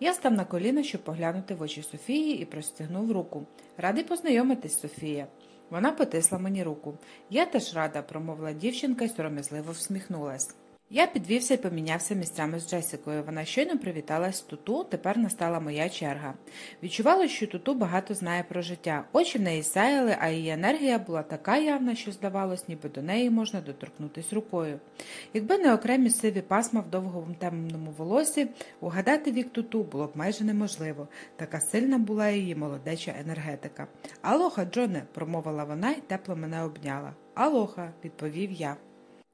Я став на коліна, щоб поглянути в очі Софії і простягнув руку. Радий познайомитись, Софія. Вона потисла мені руку. Я теж рада, промовила дівчинка і сором'язливо всміхнулась. Я підвівся і помінявся місцями з Джесикою. Вона щойно привіталась Туту, тепер настала моя черга. Відчувала, що Туту багато знає про життя. Очі в неї сяяли, а її енергія була така явна, що здавалось, ніби до неї можна доторкнутися рукою. Якби не окремі сиві пасма в довгому темному волосі, угадати вік Туту було б майже неможливо. Така сильна була її молодеча енергетика. Алоха, Джоне, промовила вона і тепло мене обняла. Алоха, відповів я.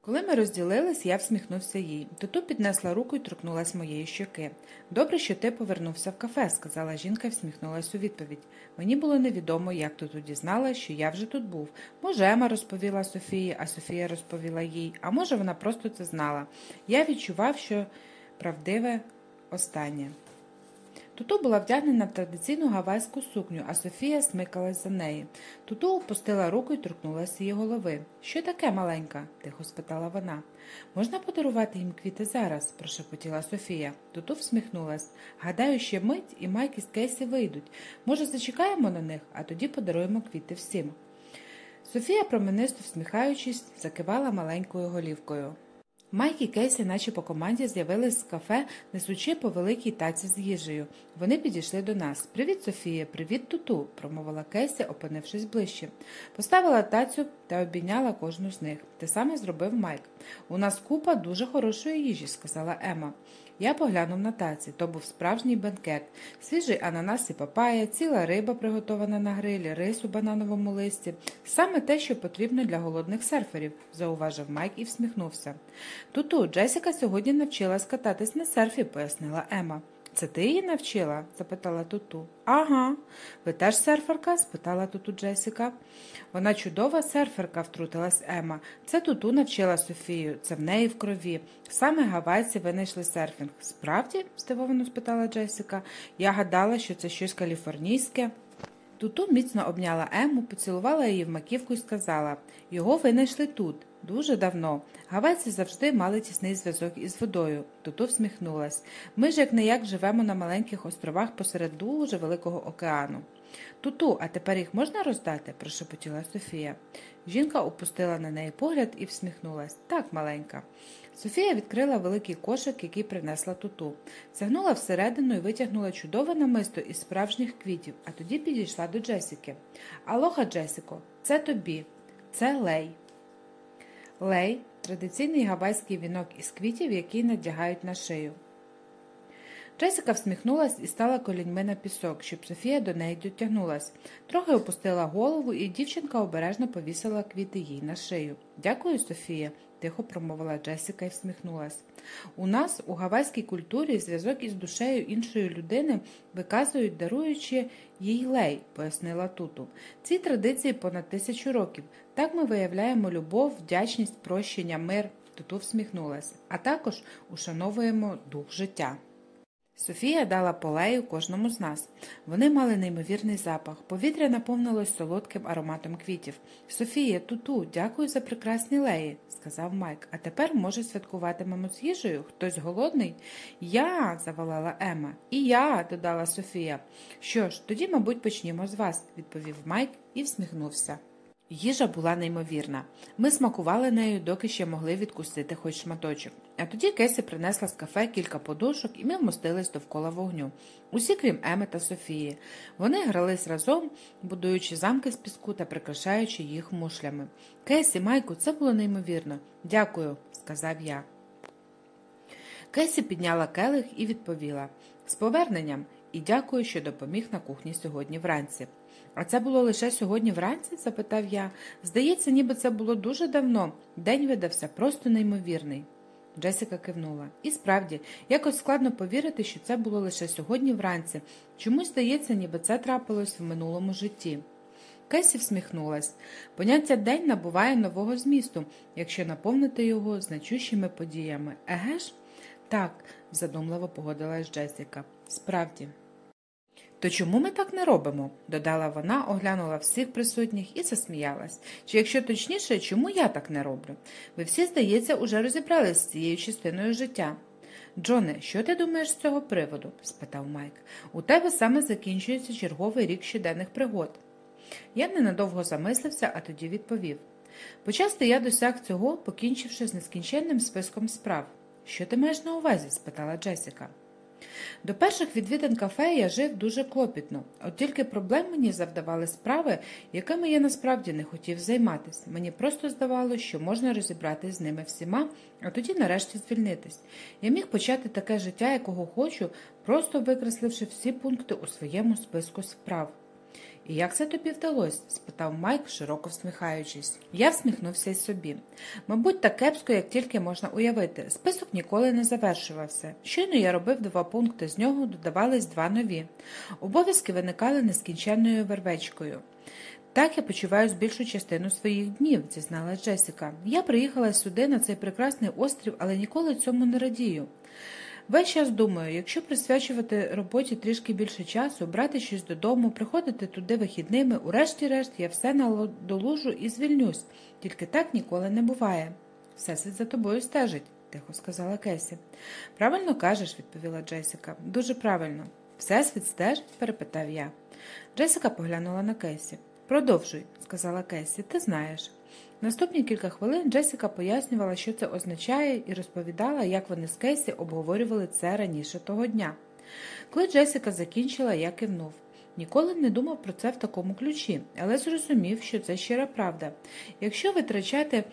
Коли ми розділились, я всміхнувся їй. Туту піднесла руку і торкнулась моєї щоки. Добре, що ти повернувся в кафе, сказала жінка і всміхнулась у відповідь. Мені було невідомо, як Туту дізнала, що я вже тут був. Може, Ема розповіла Софії, а Софія розповіла їй, а може, вона просто це знала. Я відчував, що правдиве останнє. Туту була вдягнена в традиційну гавайську сукню, а Софія смикалась за неї. Туту опустила руку і торкнулася її голови. Що таке, маленька? тихо спитала вона. Можна подарувати їм квіти зараз? прошепотіла Софія. Туту всміхнулась. Гадаю, ще мить і Майк із Кейсі вийдуть. Може, зачекаємо на них, а тоді подаруємо квіти всім. Софія, променисто всміхаючись, закивала маленькою голівкою. Майк і Кейсі, наче по команді, з'явились з кафе, несучи по великій таці з їжею. Вони підійшли до нас. Привіт, Софія, привіт, туту, промовила Кейсі, опинившись ближче. Поставила тацю та обійняла кожну з них. Те саме зробив Майк. У нас купа дуже хорошої їжі, сказала Ема. Я поглянув на таці. То був справжній бенкет, свіжий ананас і папая, ціла риба, приготована на грилі, рис у банановому листі. Саме те, що потрібно для голодних серферів, зауважив Майк і всміхнувся. Туту, Джесіка сьогодні навчилась кататись на серфі, пояснила Ема. Це ти її навчила? запитала Туту. Ага. Ви теж серферка? спитала Туту Джесіка. Вона чудова серферка, втрутилась Ема. Це Туту навчила Софію, це в неї в крові. Саме гавайці винайшли серфінг. Справді? здивовано спитала Джесіка. Я гадала, що це щось каліфорнійське. Туту міцно обняла Ему, поцілувала її в маківку і сказала його винайшли тут. Дуже давно. Гавайці завжди мали тісний зв'язок із водою. Туту всміхнулась. Ми ж як не як живемо на маленьких островах посеред дуже великого океану. Туту, а тепер їх можна роздати? прошепотіла Софія. Жінка опустила на неї погляд і всміхнулась. Так, маленька. Софія відкрила великий кошик, який принесла туту. Загнула всередину і витягнула чудове намисто із справжніх квітів, а тоді підійшла до Джесіки. Алоха, Джесіко, це тобі, це лей. Лей традиційний гавайський вінок із квітів, який надягають на шию. Джесіка всміхнулась і стала коліньми на пісок, щоб Софія до неї дотягнулась. Трохи опустила голову, і дівчинка обережно повісила квіти їй на шию. Дякую, Софія, тихо промовила Джесіка і всміхнулась. У нас у гавайській культурі зв'язок із душею іншої людини виказують, даруючи їй лей, пояснила Туту. Ці традиції понад тисячу років. Так ми виявляємо любов, вдячність, прощення, мир. Туту всміхнулась, а також ушановуємо дух життя. Софія дала полею кожному з нас. Вони мали неймовірний запах. Повітря наповнилось солодким ароматом квітів. Софія, туту, дякую за прекрасні леї, сказав Майк. А тепер, може, святкуватимемо з їжею? Хтось голодний? Я, заволала Ема. І я, додала Софія. Що ж, тоді, мабуть, почнімо з вас, відповів Майк і всміхнувся. Їжа була неймовірна. Ми смакували нею, доки ще могли відкусити хоч шматочок. А тоді Кесі принесла з кафе кілька подушок, і ми вмостились довкола вогню. Усі, крім Еми та Софії. Вони грались разом, будуючи замки з піску та прикрашаючи їх мушлями. Кесі, Майку, це було неймовірно. Дякую, сказав я. Кесі підняла келих і відповіла з поверненням і дякую, що допоміг на кухні сьогодні вранці. А це було лише сьогодні вранці? запитав я. Здається, ніби це було дуже давно. День видався просто неймовірний. Джесіка кивнула. І справді, якось складно повірити, що це було лише сьогодні вранці. Чомусь здається, ніби це трапилось в минулому житті. Кесі всміхнулась. Поняття день набуває нового змісту, якщо наповнити його значущими подіями. Еге ж? Так, задумливо погодилась Джесіка. Справді. То чому ми так не робимо? додала вона, оглянула всіх присутніх і засміялась. Чи якщо точніше, чому я так не роблю? Ви всі, здається, уже розібрались з цією частиною життя. Джоне, що ти думаєш з цього приводу? спитав Майк. У тебе саме закінчується черговий рік щоденних пригод. Я ненадовго замислився, а тоді відповів. Почасти я досяг цього, покінчивши з нескінченним списком справ. Що ти маєш на увазі? спитала Джесіка. До перших відвідин кафе я жив дуже клопітно, от тільки проблем мені завдавали справи, якими я насправді не хотів займатися. Мені просто здавалося, що можна розібратися з ними всіма, а тоді нарешті звільнитись. Я міг почати таке життя, якого хочу, просто викресливши всі пункти у своєму списку справ. І як це тобі вдалося? спитав Майк, широко всміхаючись. Я всміхнувся й собі. Мабуть, так кепсько, як тільки можна уявити. Список ніколи не завершувався. Щойно я робив два пункти, з нього додавались два нові. Обов'язки виникали нескінченною вервечкою. Так я почуваюся більшу частину своїх днів, зізналась Джесіка. Я приїхала сюди на цей прекрасний острів, але ніколи цьому не радію. Весь час думаю, якщо присвячувати роботі трішки більше часу, брати щось додому, приходити туди вихідними, урешті-решт я все надолужу і звільнюсь, тільки так ніколи не буває. Всесвіт за тобою стежить, тихо сказала Кесі. Правильно кажеш, відповіла Джесіка. Дуже правильно. Всесвіт стежить? перепитав я. Джесіка поглянула на Кесі. Продовжуй, сказала Кесі, ти знаєш. Наступні кілька хвилин Джесіка пояснювала, що це означає, і розповідала, як вони з Кейсі обговорювали це раніше того дня. Коли Джесіка закінчила, я кивнув. Ніколи не думав про це в такому ключі, але зрозумів, що це щира правда. Якщо витрачати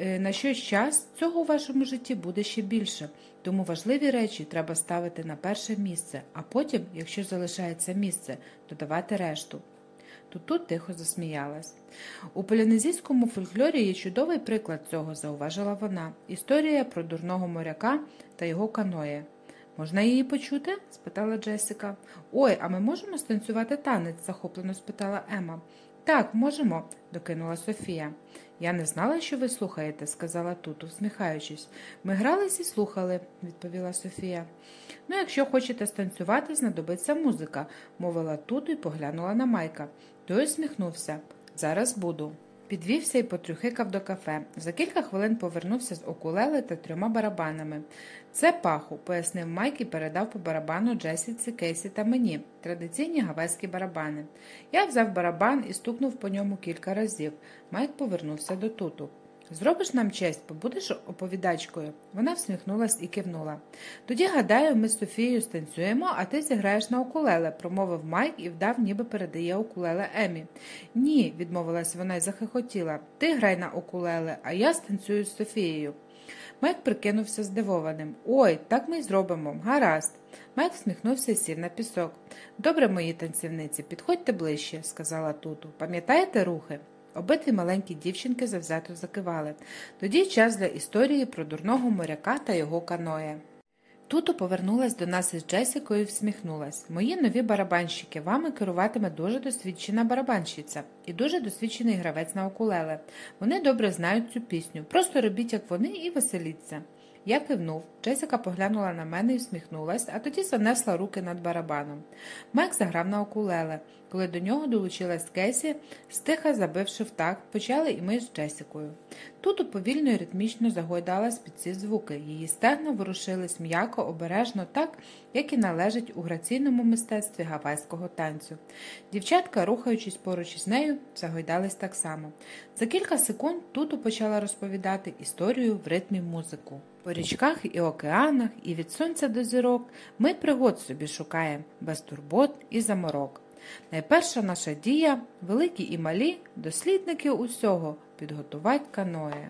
е, на щось час, цього у вашому житті буде ще більше, тому важливі речі треба ставити на перше місце, а потім, якщо залишається місце, додавати решту то тут тихо засміялась. У полінезійському фольклорі є чудовий приклад цього, зауважила вона історія про дурного моряка та його каноє. Можна її почути? спитала Джесіка. Ой, а ми можемо станцювати танець? захоплено спитала Ема. Так, можемо, докинула Софія. Я не знала, що ви слухаєте, сказала Туту, всміхаючись. Ми грались і слухали, відповіла Софія. Ну, якщо хочете станцювати, знадобиться музика, мовила Туту і поглянула на Майка. Той усміхнувся. Зараз буду. Підвівся і потрюхикав до кафе. За кілька хвилин повернувся з окулели та трьома барабанами. Це паху, пояснив Майк і передав по барабану Джесіці, Кейсі та мені традиційні гавайські барабани. Я взяв барабан і стукнув по ньому кілька разів. Майк повернувся до туту. Зробиш нам честь, побудеш оповідачкою? Вона всміхнулась і кивнула. Тоді, гадаю, ми з Софією станцюємо, а ти зіграєш на окулеле, промовив Майк і вдав, ніби передає окулеле Емі. Ні, відмовилась вона і захихотіла. Ти грай на окулеле, а я станцюю з Софією. Майк прикинувся здивованим. Ой, так ми й зробимо. Гаразд. Майк всміхнувся і сів на пісок. Добре, мої танцівниці, підходьте ближче, сказала Туту. Пам'ятаєте рухи? Обидві маленькі дівчинки завзято закивали. Тоді час для історії про дурного моряка та його каноє. Туту повернулась до нас із Джесікою і всміхнулась. Мої нові барабанщики вами керуватиме дуже досвідчена барабанщиця і дуже досвідчений гравець на окулеле. Вони добре знають цю пісню. Просто робіть, як вони, і веселіться. Я кивнув. Джесіка поглянула на мене і всміхнулась, а тоді занесла руки над барабаном. Майк заграв на окулеле. Коли до нього долучилась Кесі, стиха забивши в такт, почали і ми з Джесікою. Тут повільно і ритмічно загойдалась під ці звуки. Її стегна ворушились м'яко, обережно, так, як і належить у граційному мистецтві гавайського танцю. Дівчатка, рухаючись поруч із нею, загойдались так само. За кілька секунд Туту почала розповідати історію в ритмі музику. По річках і океанах, і від сонця до зірок ми пригод собі шукаємо, без турбот і заморок. Найперша наша дія великі і малі, дослідники усього підготувати каное.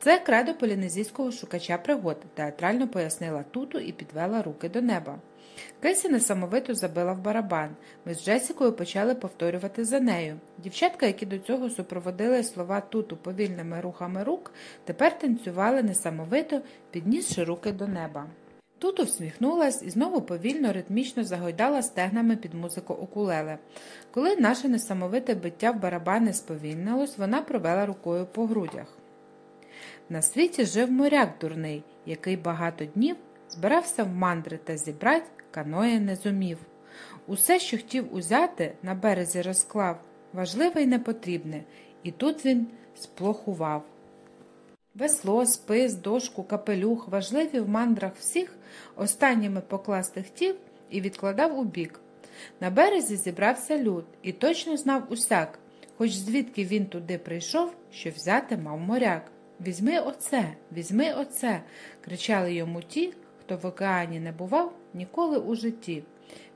Це кредо полінезійського шукача пригод, театрально пояснила Туту і підвела руки до неба. Кесі несамовито забила в барабан. Ми з Джесікою почали повторювати за нею. Дівчатка, які до цього супроводили слова Туту повільними рухами рук, тепер танцювали несамовито, піднісши руки до неба. Тут всміхнулась і знову повільно, ритмічно загойдала стегнами під музику окулеле. Коли наше несамовите биття в барабани сповільнилось, вона провела рукою по грудях. На світі жив моряк дурний, який багато днів збирався в мандри та зібрать каноє не зумів. Усе, що хотів узяти, на березі розклав, важливе й непотрібне, і тут він сплохував. Весло, спис, дошку, капелюх, важливі в мандрах всіх, останніми покласти хотів і відкладав у бік. На березі зібрався люд і точно знав усяк, хоч звідки він туди прийшов, що взяти мав моряк. Візьми оце, візьми оце, кричали йому ті, хто в океані не бував ніколи у житті.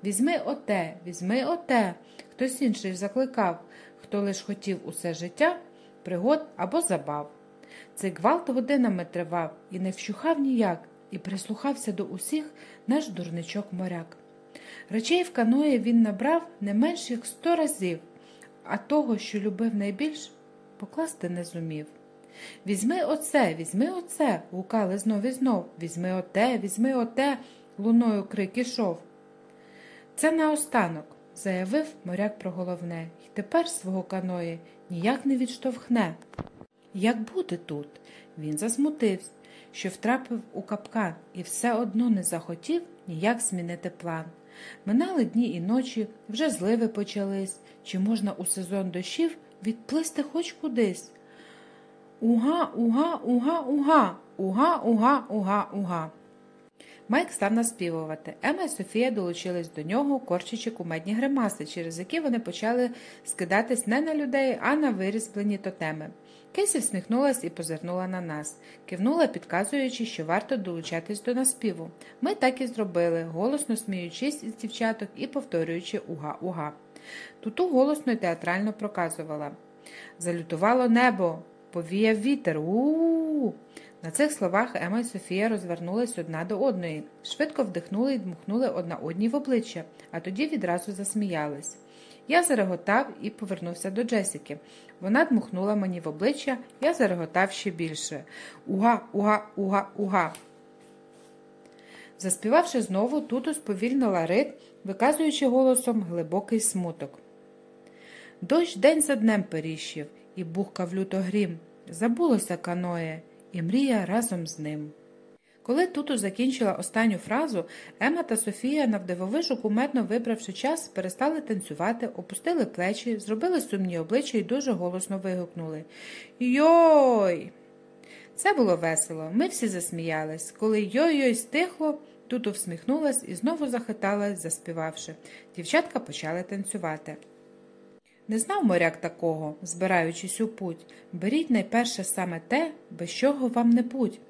Візьми оте, візьми оте, хтось інший закликав, хто лиш хотів усе життя, пригод або забав. Цей гвалт годинами тривав і не вщухав ніяк, і прислухався до усіх наш дурничок моряк. Речей в каної він набрав не менш як сто разів, а того, що любив найбільш, покласти не зумів. Візьми оце, візьми оце, гукали знов і знов. Візьми оте, візьми оте, луною крик ішов. Це наостанок, заявив моряк про головне, і тепер свого каної ніяк не відштовхне. Як буде тут? Він засмутився, що втрапив у капкан і все одно не захотів ніяк змінити план. Минали дні і ночі, вже зливи почались, чи можна у сезон дощів відплисти хоч кудись. Уга, уга, уга, уга, уга, уга, уга, уга. Майк став наспівувати. Ема і Софія долучились до нього, корчачи кумедні гримаси, через які вони почали скидатись не на людей, а на вирізблені тотеми. Кесі всміхнулась і позирнула на нас, кивнула, підказуючи, що варто долучатись до наспіву. Ми так і зробили, голосно сміючись із дівчаток і повторюючи уга-уга. Туту голосно й театрально проказувала. Залютувало небо, повіяв вітер. У-у-у. На цих словах Ема і Софія розвернулись одна до одної, швидко вдихнули і дмухнули одна одній в обличчя, а тоді відразу засміялись. Я зареготав і повернувся до Джесіки. Вона дмухнула мені в обличчя, я зареготав ще більше. Уга, уга, уга, уга. Заспівавши знову, Туту сповільнила рит, виказуючи голосом глибокий смуток. Дощ день за днем періщив, і бухкав люто грім. Забулося каноє, і мрія разом з ним. Коли Туту закінчила останню фразу, Ема та Софія, навдивовижу кумедно вибравши час, перестали танцювати, опустили плечі, зробили сумні обличчя і дуже голосно вигукнули Йой! Це було весело. Ми всі засміялись. Коли йой-йой стихло, Туту всміхнулась і знову захиталась, заспівавши. Дівчатка почали танцювати. Не знав моряк такого, збираючись у путь. Беріть найперше саме те, без чого вам не путь.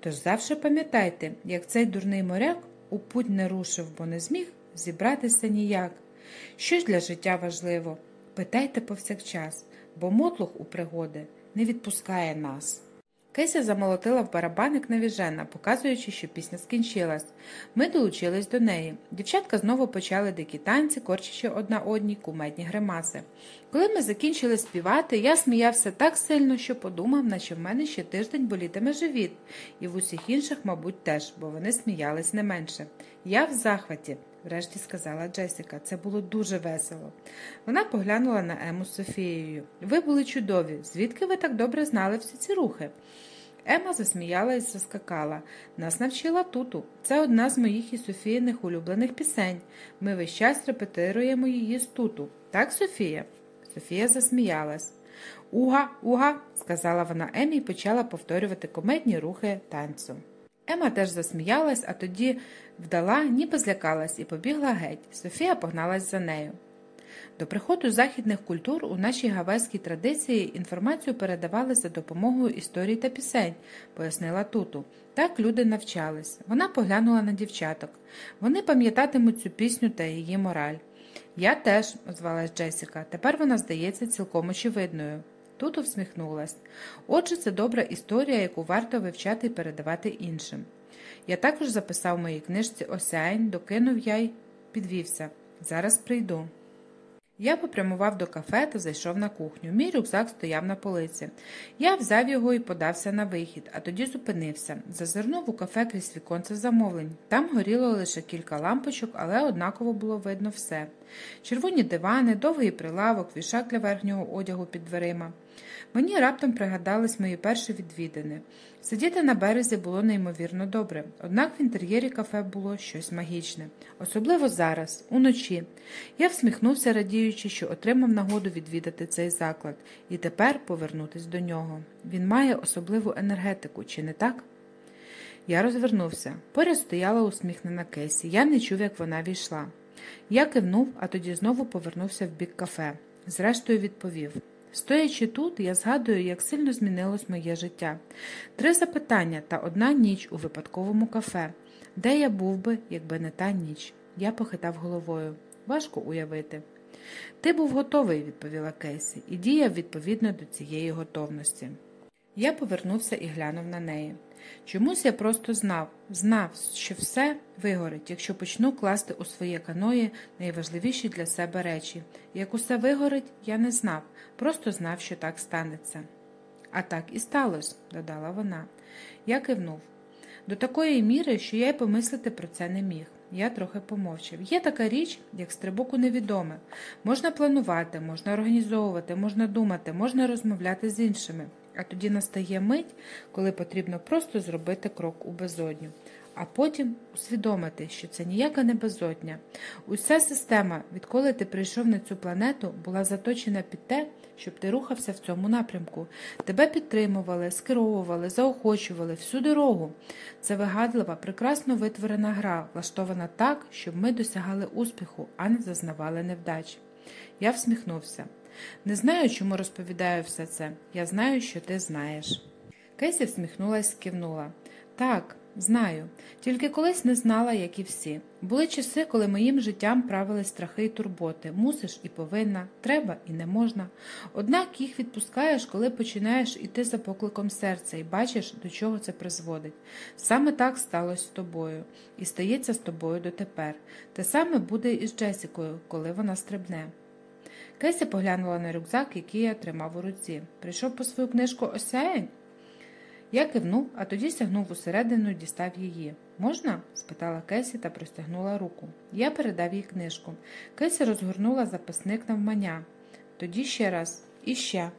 Тож завжди пам'ятайте, як цей дурний моряк у путь не рушив, бо не зміг зібратися ніяк. Що ж для життя важливо? Питайте повсякчас, бо мотлух у пригоди не відпускає нас. Кеся замолотила в барабаник навіжена, показуючи, що пісня скінчилась. Ми долучились до неї. Дівчатка знову почали дикі танці, корчачи одна одній кумедні гримаси. Коли ми закінчили співати, я сміявся так сильно, що подумав, наче в мене ще тиждень болітиме живіт, і в усіх інших, мабуть, теж, бо вони сміялись не менше. Я в захваті, врешті сказала Джесіка. Це було дуже весело. Вона поглянула на Ему з Софією. Ви були чудові. Звідки ви так добре знали всі ці рухи? Ема засміялась і заскакала. Нас навчила туту. Це одна з моїх і Софіїних улюблених пісень. Ми весь час репетируємо її з туту. Так, Софія? Софія засміялась. Уга, уга, сказала вона Емі і почала повторювати комедні рухи танцю. Ема теж засміялась, а тоді вдала, ніби злякалась і побігла геть. Софія погналась за нею. До приходу західних культур у нашій гавайській традиції інформацію передавали за допомогою історій та пісень, пояснила Туту. Так люди навчались. Вона поглянула на дівчаток. Вони пам'ятатимуть цю пісню та її мораль. Я теж, озвалась Джесіка, тепер вона здається цілком очевидною. Туту всміхнулась. Отже, це добра історія, яку варто вивчати і передавати іншим. Я також записав в моїй книжці осяйн, докинув я й підвівся. Зараз прийду. Я попрямував до кафе та зайшов на кухню. Мій рюкзак стояв на полиці. Я взяв його і подався на вихід, а тоді зупинився. Зазирнув у кафе крізь віконце замовлень. Там горіло лише кілька лампочок, але однаково було видно все. Червоні дивани, довгий прилавок, вішак для верхнього одягу під дверима. Мені раптом пригадались мої перші відвідини. Сидіти на березі було неймовірно добре, однак в інтер'єрі кафе було щось магічне, особливо зараз, уночі. Я всміхнувся, радіючи, що отримав нагоду відвідати цей заклад, і тепер повернутись до нього. Він має особливу енергетику, чи не так? Я розвернувся. Поряд стояла усміхнена Кесі. Я не чув, як вона війшла. Я кивнув, а тоді знову повернувся в бік кафе. Зрештою, відповів. Стоячи тут, я згадую, як сильно змінилось моє життя. Три запитання та одна ніч у випадковому кафе. Де я був би, якби не та ніч? Я похитав головою. Важко уявити. Ти був готовий, відповіла Кейсі, і діяв відповідно до цієї готовності. Я повернувся і глянув на неї. Чомусь я просто знав, знав, що все вигорить, якщо почну класти у своє каної найважливіші для себе речі. Як усе вигорить, я не знав, просто знав, що так станеться. А так і сталося, додала вона. Я кивнув. До такої міри, що я й помислити про це не міг. Я трохи помовчав. Є така річ, як стрибок у невідоме. Можна планувати, можна організовувати, можна думати, можна розмовляти з іншими. А тоді настає мить, коли потрібно просто зробити крок у безодню, а потім усвідомити, що це ніяка не безодня. Уся система, відколи ти прийшов на цю планету, була заточена під те, щоб ти рухався в цьому напрямку. Тебе підтримували, скеровували, заохочували всю дорогу. Це вигадлива, прекрасно витворена гра, влаштована так, щоб ми досягали успіху, а не зазнавали невдач. Я всміхнувся. Не знаю, чому розповідаю все це. Я знаю, що ти знаєш. Кейсі всміхнулась, кивнула. Так, знаю, тільки колись не знала, як і всі. Були часи, коли моїм життям правили страхи і турботи мусиш і повинна, треба і не можна. Однак їх відпускаєш, коли починаєш іти за покликом серця і бачиш, до чого це призводить. Саме так сталося з тобою, і стається з тобою дотепер. Те саме буде і з Джесікою, коли вона стрибне. Кеся поглянула на рюкзак, який я тримав у руці. Прийшов по свою книжку осяянь? Я кивнув, а тоді сягнув усередину і дістав її. Можна? спитала Кесі та простягнула руку. Я передав їй книжку. Кесі розгорнула записник навмання. Тоді ще раз і ще.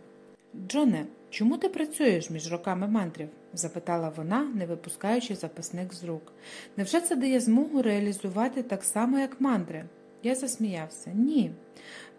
Джоне, чому ти працюєш між роками мандрів? запитала вона, не випускаючи записник з рук. Невже це дає змогу реалізувати так само, як мандри? Я засміявся. Ні.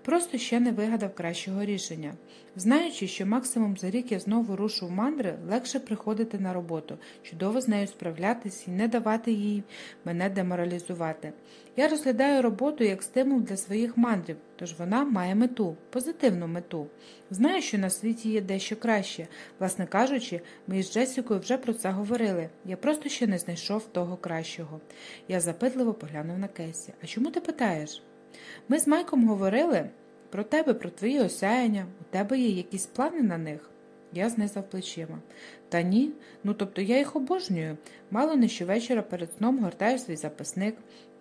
Просто ще не вигадав кращого рішення. Знаючи, що максимум за рік я знову рушу в мандри, легше приходити на роботу, чудово з нею справлятись і не давати їй мене деморалізувати. Я розглядаю роботу як стимул для своїх мандрів, тож вона має мету, позитивну мету. Знаю, що на світі є дещо краще. Власне кажучи, ми із Джесікою вже про це говорили. Я просто ще не знайшов того кращого. Я запитливо поглянув на Кесі. А чому ти питаєш? Ми з Майком говорили про тебе, про твої осяяння, у тебе є якісь плани на них? Я знизав плечима. Та ні, ну тобто я їх обожнюю. Мало не щовечора перед сном гортаю свій записник.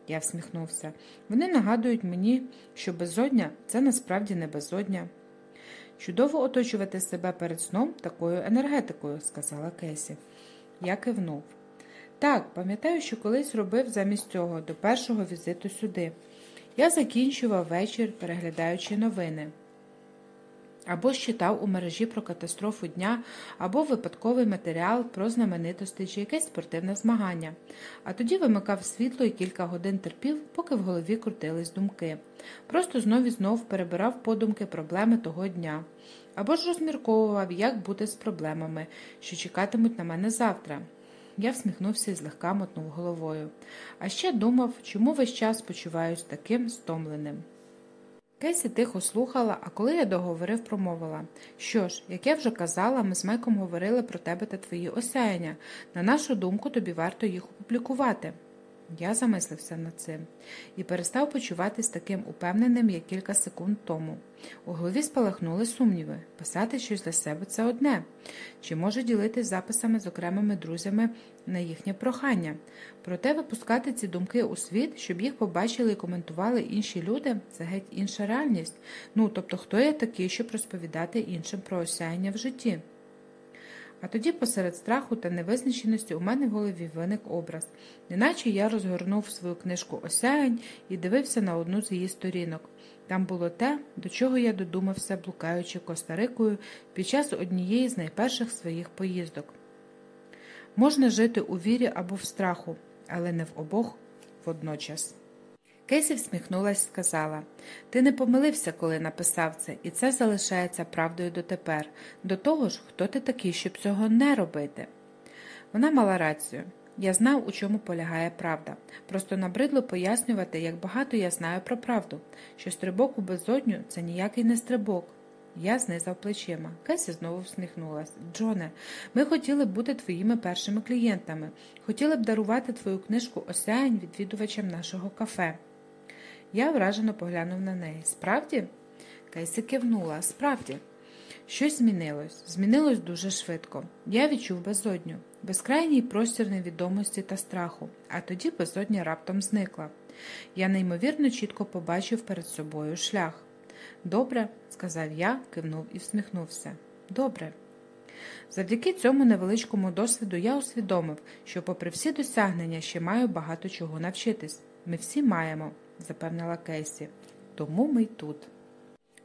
Я всміхнувся. Вони нагадують мені, що безодня це насправді не безодня. Чудово оточувати себе перед сном такою енергетикою, сказала Кесі. Я кивнув. Так, пам'ятаю, що колись робив замість цього до першого візиту сюди. Я закінчував вечір, переглядаючи новини. або ж читав у мережі про катастрофу дня, або випадковий матеріал про знаменитості чи якесь спортивне змагання, а тоді вимикав світло і кілька годин терпів, поки в голові крутились думки. Просто знов і знов перебирав подумки проблеми того дня, або ж розмірковував, як бути з проблемами, що чекатимуть на мене завтра. Я всміхнувся і злегка мотнув головою, а ще думав, чому весь час почуваюсь таким стомленим. Кейсі тихо слухала, а коли я договорив, промовила що ж, як я вже казала, ми з Майком говорили про тебе та твої осяяння. На нашу думку, тобі варто їх опублікувати. Я замислився над цим і перестав почуватись таким упевненим, як кілька секунд тому. У голові спалахнули сумніви писати щось для себе це одне, чи може ділитись записами з окремими друзями на їхнє прохання. Проте випускати ці думки у світ, щоб їх побачили і коментували інші люди, це геть інша реальність. Ну тобто, хто я такий, щоб розповідати іншим про осяяння в житті? А тоді, посеред страху та невизначеності, у мене в голові виник образ, неначе я розгорнув свою книжку осяянь і дивився на одну з її сторінок. Там було те, до чого я додумався, блукаючи Коста-Рикою під час однієї з найперших своїх поїздок. Можна жити у вірі або в страху, але не в обох водночас. Кейсі всміхнулася і сказала Ти не помилився, коли написав це, і це залишається правдою дотепер. До того ж, хто ти такий, щоб цього не робити? Вона мала рацію. Я знав, у чому полягає правда. Просто набридло пояснювати, як багато я знаю про правду, що стрибок у безодню це ніякий не стрибок. Я знизав плечима. Кесі знову всміхнулася. Джоне, ми хотіли б бути твоїми першими клієнтами. Хотіли б дарувати твою книжку осяянь відвідувачам нашого кафе. Я вражено поглянув на неї. Справді? Кейсі кивнула. Справді. Щось змінилось. Змінилось дуже швидко. Я відчув безодню, безкрайній простір невідомості та страху, а тоді безодня раптом зникла. Я неймовірно чітко побачив перед собою шлях. Добре, сказав я, кивнув і всміхнувся. Добре. Завдяки цьому невеличкому досвіду я усвідомив, що, попри всі досягнення, ще маю багато чого навчитись. Ми всі маємо запевнила Кейсі. Тому ми й тут.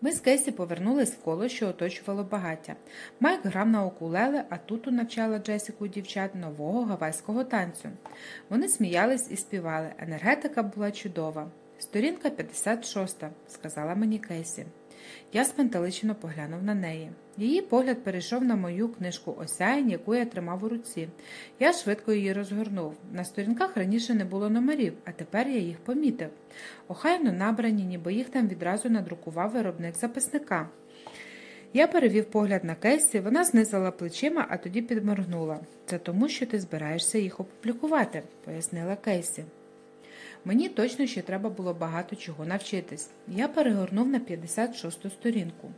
Ми з Кейсі повернулись в коло, що оточувало багаття. Майк грав на окулеле, а Туту навчала Джесіку дівчат нового гавайського танцю. Вони сміялись і співали. Енергетика була чудова. Сторінка 56, сказала мені Кейсі. Я спантеличено поглянув на неї. Її погляд перейшов на мою книжку осяянь, яку я тримав у руці. Я швидко її розгорнув. На сторінках раніше не було номерів, а тепер я їх помітив. Охайно набрані, ніби їх там відразу надрукував виробник записника. Я перевів погляд на Кесі, вона знизила плечима, а тоді підморгнула. Це тому, що ти збираєшся їх опублікувати, пояснила Кейсі. Мені точно ще треба було багато чого навчитись. Я перегорнув на 56-ту сторінку.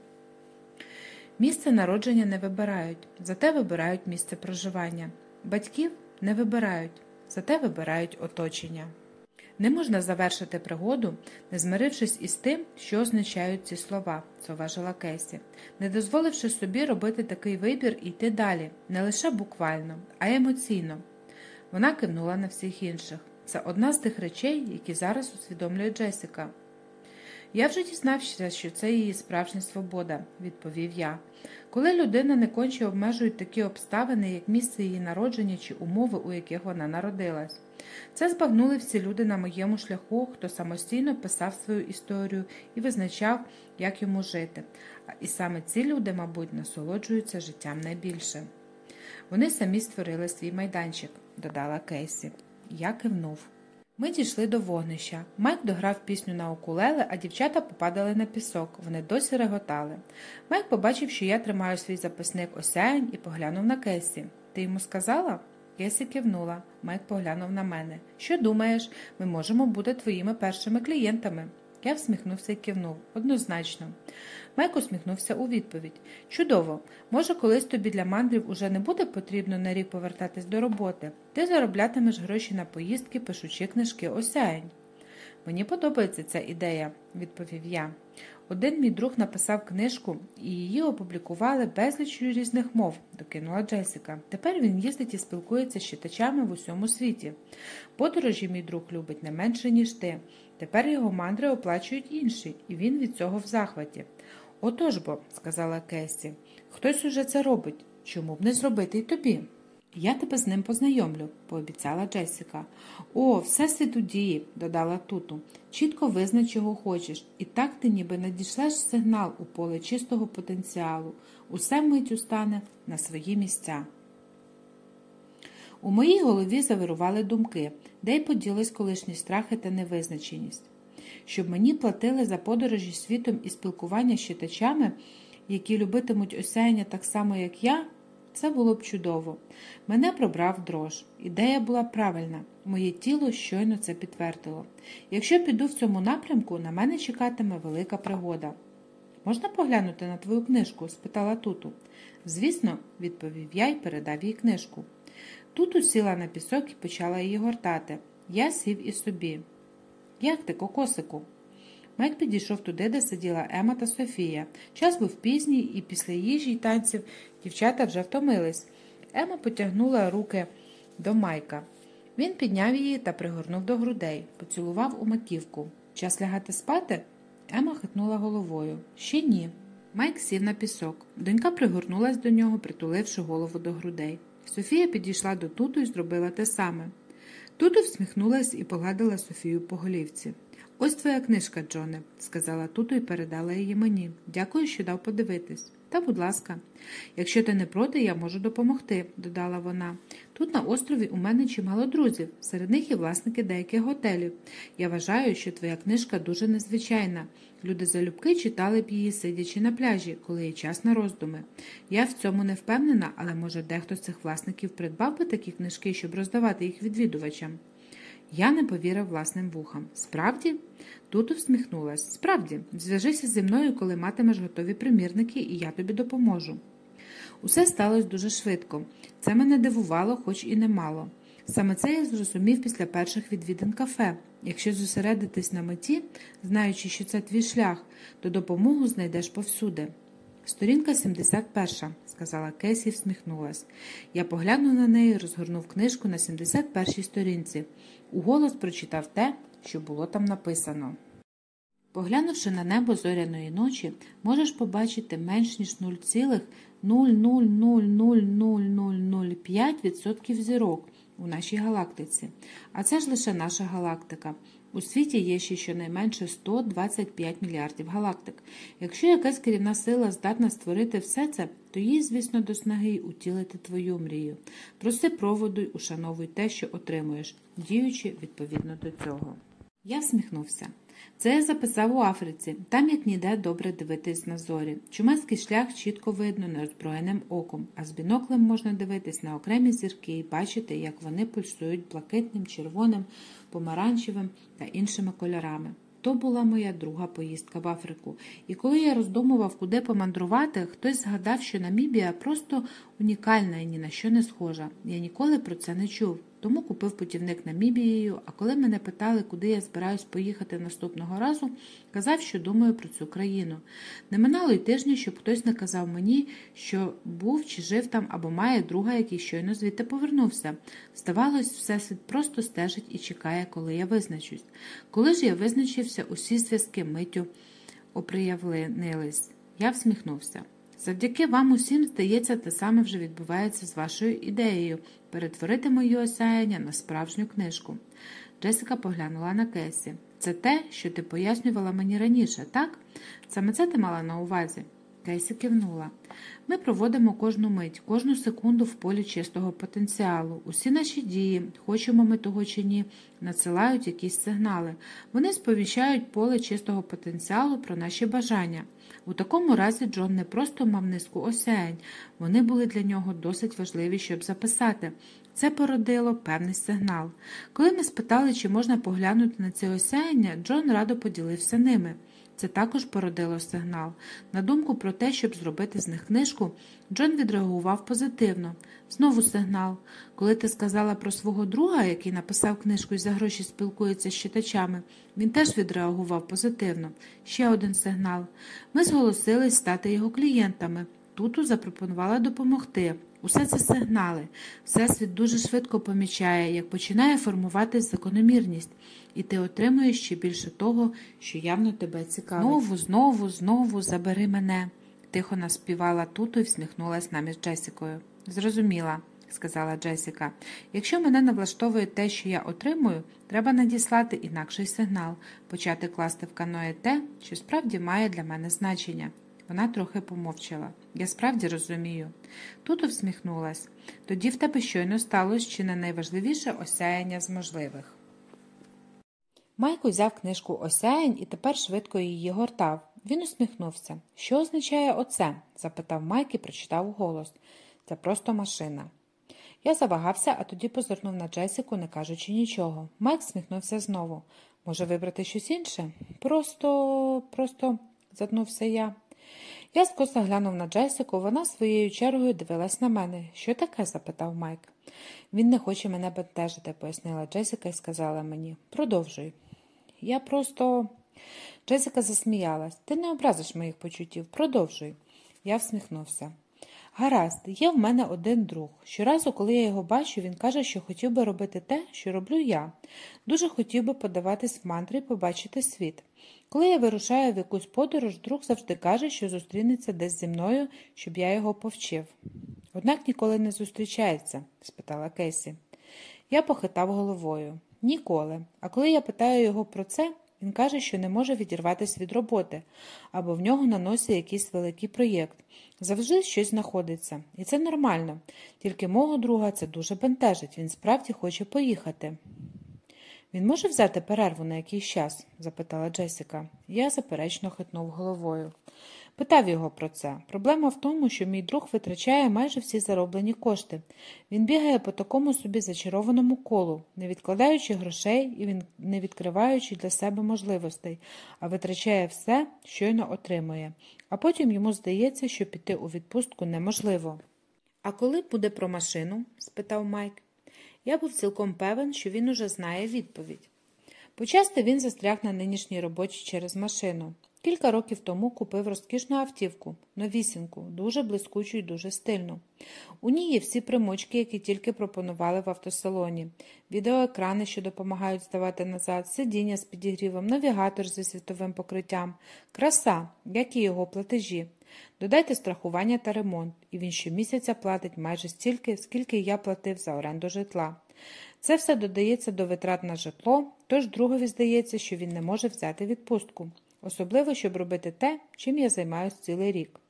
Місце народження не вибирають, зате вибирають місце проживання. Батьків не вибирають, зате вибирають оточення. Не можна завершити пригоду, не змирившись із тим, що означають ці слова, зауважила Кесі, не дозволивши собі робити такий вибір і йти далі, не лише буквально, а емоційно. Вона кивнула на всіх інших. Це одна з тих речей, які зараз усвідомлює Джесіка. Я вже дізнався, що це її справжня свобода, відповів я. Коли людина не конче обмежують такі обставини, як місце її народження чи умови, у яких вона народилась. Це збагнули всі люди на моєму шляху, хто самостійно писав свою історію і визначав, як йому жити. І саме ці люди, мабуть, насолоджуються життям найбільше. Вони самі створили свій майданчик, додала Кейсі. Я кивнув. Ми дійшли до вогнища. Майк дограв пісню на окулеле, а дівчата попадали на пісок. Вони досі реготали. Майк побачив, що я тримаю свій записник осяянь і поглянув на Кесі. Ти йому сказала? Кесі кивнула. Майк поглянув на мене. Що думаєш, ми можемо бути твоїми першими клієнтами? Я всміхнувся і кивнув. Однозначно. Майк усміхнувся у відповідь. Чудово. Може, колись тобі для мандрів уже не буде потрібно на рік повертатись до роботи. Ти зароблятимеш гроші на поїздки, пишучи книжки осяянь. Мені подобається ця ідея, відповів я. Один мій друг написав книжку, і її опублікували безлічю різних мов, докинула Джесіка. Тепер він їздить і спілкується з читачами в усьому світі. Подорожі мій друг любить не менше, ніж ти. Тепер його мандри оплачують інші, і він від цього в захваті. Отож бо, сказала Кесі, хтось уже це робить. Чому б не зробити й тобі? Я тебе з ним познайомлю, пообіцяла Джесіка. О, все світу діє, додала Туту. Чітко визнач, чого хочеш, і так ти ніби надішлеш сигнал у поле чистого потенціалу. Усе миттю стане на свої місця. У моїй голові завирували думки, де й поділись колишні страхи та невизначеність. Щоб мені платили за подорожі світом і спілкування з читачами, які любитимуть осяяння так само, як я, це було б чудово. Мене пробрав дрож. Ідея була правильна, моє тіло щойно це підтвердило. Якщо піду в цьому напрямку, на мене чекатиме велика пригода. Можна поглянути на твою книжку? спитала Туту. Звісно, відповів я і передав їй книжку. Туту сіла на пісок і почала її гортати. Я сів і собі. Як ти, кокосику? Майк підійшов туди, де сиділа Ема та Софія. Час був пізній, і після їжі й танців дівчата вже втомились. Ема потягнула руки до Майка. Він підняв її та пригорнув до грудей, поцілував у маківку. Час лягати спати? Ема хитнула головою. Ще ні. Майк сів на пісок. Донька пригорнулась до нього, притуливши голову до грудей. Софія підійшла до Туту і зробила те саме. Туту всміхнулась і погладила Софію по голівці. Ось твоя книжка, Джоне, сказала Туту і передала її мені. Дякую, що дав подивитись. Та, будь ласка, якщо ти не проти, я можу допомогти, додала вона. Тут на острові у мене чимало друзів, серед них і власники деяких готелів. Я вважаю, що твоя книжка дуже незвичайна. Люди залюбки читали б її, сидячи на пляжі, коли є час на роздуми. Я в цьому не впевнена, але може дехто з цих власників придбав би такі книжки, щоб роздавати їх відвідувачам. Я не повірив власним вухам. Справді? Тут всміхнулась. Справді, зв'яжися зі мною, коли матимеш готові примірники, і я тобі допоможу. Усе сталося дуже швидко. Це мене дивувало, хоч і немало. Саме це я зрозумів після перших відвідин кафе. Якщо зосередитись на меті, знаючи, що це твій шлях, то допомогу знайдеш повсюди. Сторінка 71, сказала Кесі всміхнулась. Я поглянув на неї, розгорнув книжку на 71-й сторінці. Уголос прочитав те, що було там написано. Поглянувши на небо зоряної ночі, можеш побачити менш ніж 0,0000005% зірок у нашій галактиці. А це ж лише наша галактика. У світі є ще щонайменше 125 мільярдів галактик. Якщо якась керівна сила здатна створити все це, то їй, звісно, до снаги утілити твою мрію. Проси проводу й ушановуй те, що отримуєш, діючи відповідно до цього. Я всміхнувся. Це я записав у Африці, там як ніде добре дивитись на зорі. Чумацький шлях чітко видно неозброєним оком, а з біноклем можна дивитись на окремі зірки і бачити, як вони пульсують блакитним, червоним, помаранчевим та іншими кольорами. То була моя друга поїздка в Африку, і коли я роздумував, куди помандрувати, хтось згадав, що Намібія просто унікальна і ні на що не схожа. Я ніколи про це не чув тому купив путівник Намібією, а коли мене питали, куди я збираюсь поїхати наступного разу, казав, що думаю про цю країну. Не минало й тижня, щоб хтось не казав мені, що був чи жив там або має друга, який щойно звідти повернувся. Здавалось, всесвіт просто стежить і чекає, коли я визначусь. Коли ж я визначився, усі зв'язки миттю оприявленились. Я всміхнувся. Завдяки вам усім, здається, те саме вже відбувається з вашою ідеєю перетворити мої осяяння на справжню книжку. Джесика поглянула на Кесі. Це те, що ти пояснювала мені раніше, так? Саме це ти мала на увазі. Кейсі кивнула. Ми проводимо кожну мить, кожну секунду в полі чистого потенціалу. Усі наші дії, хочемо ми того чи ні, надсилають якісь сигнали. Вони сповіщають поле чистого потенціалу про наші бажання. У такому разі Джон не просто мав низку осяянь, вони були для нього досить важливі, щоб записати. Це породило певний сигнал. Коли ми спитали, чи можна поглянути на ці осяяння, Джон радо поділився ними. Це також породило сигнал. На думку про те, щоб зробити з них книжку, Джон відреагував позитивно. Знову сигнал. Коли ти сказала про свого друга, який написав книжку і за гроші спілкується з читачами, він теж відреагував позитивно. Ще один сигнал. Ми зголосились стати його клієнтами. Туту запропонувала допомогти. Усе це сигнали. Всесвіт дуже швидко помічає, як починає формуватись закономірність, і ти отримуєш ще більше того, що явно тебе цікавить. Знову, знову, знову забери мене, тихо наспівала Туту і всміхнулась нам із Джесікою. Зрозуміла, сказала Джесіка. Якщо мене не влаштовує те, що я отримую, треба надіслати інакший сигнал, почати класти в каное те, що справді має для мене значення. Вона трохи помовчала. Я справді розумію. Тут всміхнулась. Тоді в тебе щойно сталося чи не найважливіше осяяння з можливих. Майк узяв книжку осяянь і тепер швидко її гортав. Він усміхнувся. Що означає оце? запитав Майк і прочитав голос. Це просто машина. Я завагався, а тоді позирнув на Джесіку, не кажучи нічого. Майк сміхнувся знову. Може, вибрати щось інше? Просто, просто, затнувся я. Я скоса глянув на Джесіку, вона своєю чергою дивилась на мене. Що таке? запитав Майк. Він не хоче мене бентежити, пояснила Джесіка і сказала мені. Продовжуй. Я просто. Джесіка засміялась. Ти не образиш моїх почуттів. Продовжуй. Я всміхнувся. Гаразд, є в мене один друг. Щоразу, коли я його бачу, він каже, що хотів би робити те, що роблю я. Дуже хотів би подаватись в мантри і побачити світ. Коли я вирушаю в якусь подорож, друг завжди каже, що зустрінеться десь зі мною, щоб я його повчив. Однак ніколи не зустрічається? спитала Кесі. Я похитав головою. Ніколи. А коли я питаю його про це, він каже, що не може відірватися від роботи, або в нього на носі якийсь великий проєкт. Завжди щось знаходиться. І це нормально. Тільки мого друга це дуже бентежить. Він справді хоче поїхати. Він може взяти перерву на якийсь час? запитала Джесіка. Я заперечно хитнув головою. Питав його про це. Проблема в тому, що мій друг витрачає майже всі зароблені кошти. Він бігає по такому собі зачарованому колу, не відкладаючи грошей і не відкриваючи для себе можливостей, а витрачає все, щойно отримує. А потім йому здається, що піти у відпустку неможливо. А коли буде про машину? спитав Майк. Я був цілком певен, що він уже знає відповідь. Почасти він застряг на нинішній роботі через машину. Кілька років тому купив розкішну автівку, новісіньку, дуже блискучу і дуже стильну. У ній є всі примочки, які тільки пропонували в автосалоні, відеоекрани, що допомагають здавати назад, сидіння з підігрівом, навігатор зі світовим покриттям, краса, як і його платежі. Додайте страхування та ремонт, і він щомісяця платить майже стільки, скільки я платив за оренду житла. Це все додається до витрат на житло, тож другові здається, що він не може взяти відпустку особливо, щоб робити те, чим я займаюся цілий рік.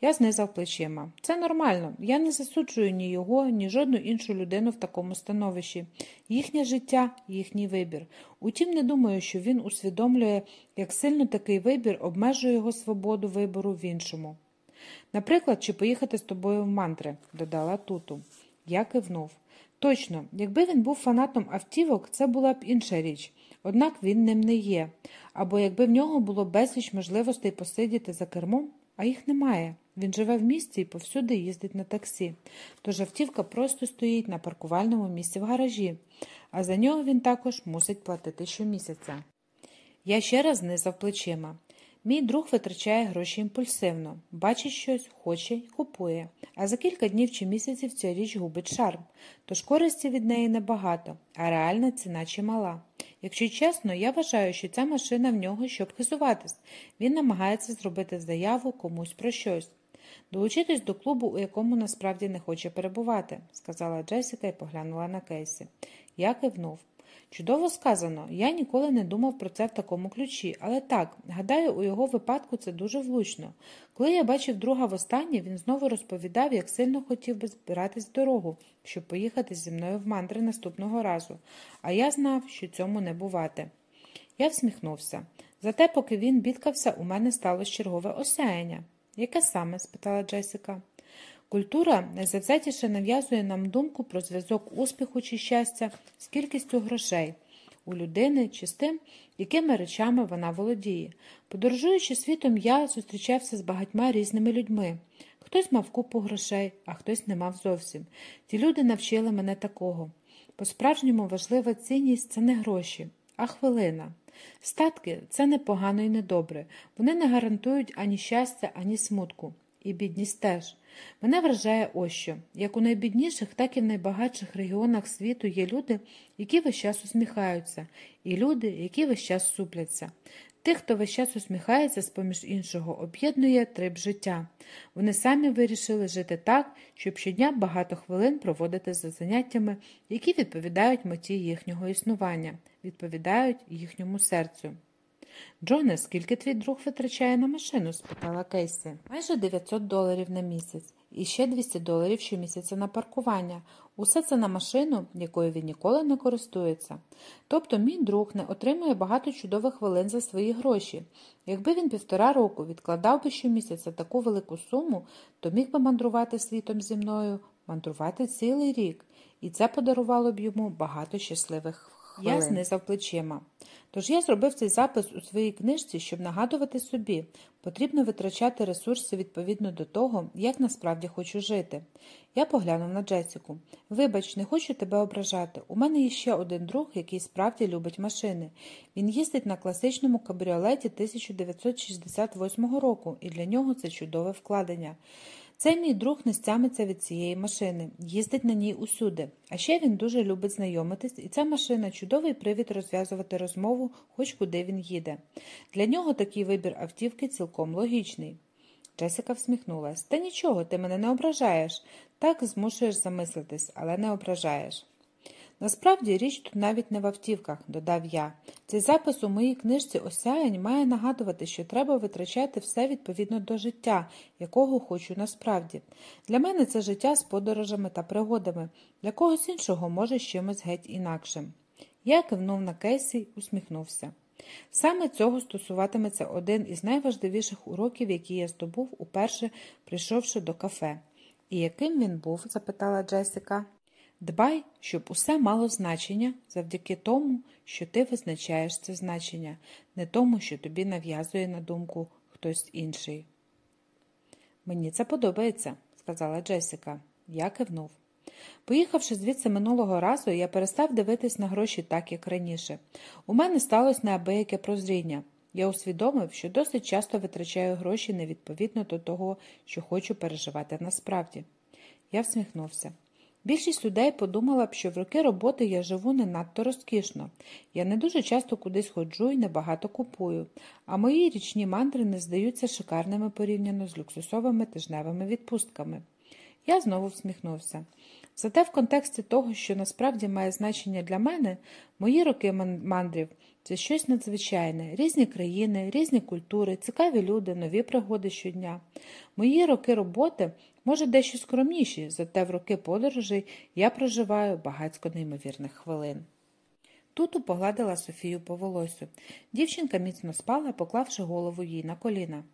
Я знизав плечима. Це нормально. Я не засуджую ні його, ні жодну іншу людину в такому становищі. Їхнє життя, їхній вибір. Утім, не думаю, що він усвідомлює, як сильно такий вибір обмежує його свободу вибору в іншому. Наприклад, чи поїхати з тобою в мантри, додала Туту. Я кивнув. Точно, якби він був фанатом автівок, це була б інша річ однак він ним не є. Або якби в нього було безліч можливостей посидіти за кермом, а їх немає. Він живе в місті і повсюди їздить на таксі. Тож автівка просто стоїть на паркувальному місці в гаражі, а за нього він також мусить платити щомісяця. Я ще раз знизав плечима. Мій друг витрачає гроші імпульсивно, бачить щось, хоче й купує, а за кілька днів чи місяців ця річ губить шарм, тож користі від неї небагато, а реальна ціна чимала. Якщо чесно, я вважаю, що ця машина в нього, щоб хизуватись. Він намагається зробити заяву комусь про щось. Долучитись до клубу, у якому насправді не хоче перебувати, сказала Джесіка і поглянула на Кейсі. Я кивнув. Чудово сказано, я ніколи не думав про це в такому ключі, але так, гадаю, у його випадку це дуже влучно. Коли я бачив друга востаннє, він знову розповідав, як сильно хотів би збиратись в дорогу, щоб поїхати зі мною в мандри наступного разу, а я знав, що цьому не бувати. Я всміхнувся. Зате, поки він бідкався, у мене сталося чергове осяяння. Яке саме? спитала Джесіка. Культура найзавзятіше нав'язує нам думку про зв'язок успіху чи щастя з кількістю грошей у людини чи з тим, якими речами вона володіє. Подорожуючи світом, я зустрічався з багатьма різними людьми. Хтось мав купу грошей, а хтось не мав зовсім. Ті люди навчили мене такого. По справжньому важлива цінність це не гроші, а хвилина. Статки це не погано і не. Вони не гарантують ані щастя, ані смутку. І бідність теж. Мене вражає ось що. Як у найбідніших, так і в найбагатших регіонах світу є люди, які весь час усміхаються, і люди, які весь час супляться. Тих, хто весь час усміхається, з поміж іншого, об'єднує триб життя. Вони самі вирішили жити так, щоб щодня багато хвилин проводити за заняттями, які відповідають меті їхнього існування, відповідають їхньому серцю. Джоне, скільки твій друг витрачає на машину? спитала Кейсі. Майже 900 доларів на місяць і ще 200 доларів щомісяця на паркування. Усе це на машину, якою він ніколи не користується. Тобто мій друг не отримує багато чудових хвилин за свої гроші. Якби він півтора року відкладав би щомісяця таку велику суму, то міг би мандрувати світом зі мною, мандрувати цілий рік, і це подарувало б йому багато щасливих хвилин. Я знизав плечима. Тож я зробив цей запис у своїй книжці, щоб нагадувати собі, потрібно витрачати ресурси відповідно до того, як насправді хочу жити. Я поглянув на Джесіку. Вибач, не хочу тебе ображати. У мене є ще один друг, який справді любить машини. Він їздить на класичному кабріолеті 1968 року, і для нього це чудове вкладення. Цей мій друг не стямиться від цієї машини, їздить на ній усюди. А ще він дуже любить знайомитись, і ця машина чудовий привід розв'язувати розмову, хоч куди він їде. Для нього такий вибір автівки цілком логічний. Джесіка всміхнулася. Та нічого, ти мене не ображаєш. Так змушуєш замислитись, але не ображаєш. Насправді річ тут навіть не в автівках, додав я. Цей запис у моїй книжці осяянь має нагадувати, що треба витрачати все відповідно до життя, якого хочу насправді. Для мене це життя з подорожами та пригодами, для когось іншого, може, чимось геть інакшим. Я кивнув на Кейсі усміхнувся. Саме цього стосуватиметься один із найважливіших уроків, які я здобув, уперше прийшовши до кафе. І яким він був? запитала Джесіка. Дбай, щоб усе мало значення завдяки тому, що ти визначаєш це значення, не тому, що тобі нав'язує на думку хтось інший. Мені це подобається, сказала Джесіка. Я кивнув. Поїхавши звідси минулого разу, я перестав дивитись на гроші так, як раніше. У мене сталося неабияке прозріння. Я усвідомив, що досить часто витрачаю гроші невідповідно до того, що хочу переживати насправді. Я всміхнувся. Більшість людей подумала б, що в роки роботи я живу не надто розкішно. Я не дуже часто кудись ходжу і небагато купую, а мої річні мандри не здаються шикарними порівняно з люксусовими тижневими відпустками. Я знову всміхнувся. Зате в контексті того, що насправді має значення для мене, мої роки мандрів це щось надзвичайне, різні країни, різні культури, цікаві люди, нові пригоди щодня. Мої роки роботи, може, дещо скромніші, зате в роки подорожей я проживаю багатько неймовірних хвилин. Туту погладила Софію по волосю. Дівчинка міцно спала, поклавши голову їй на коліна.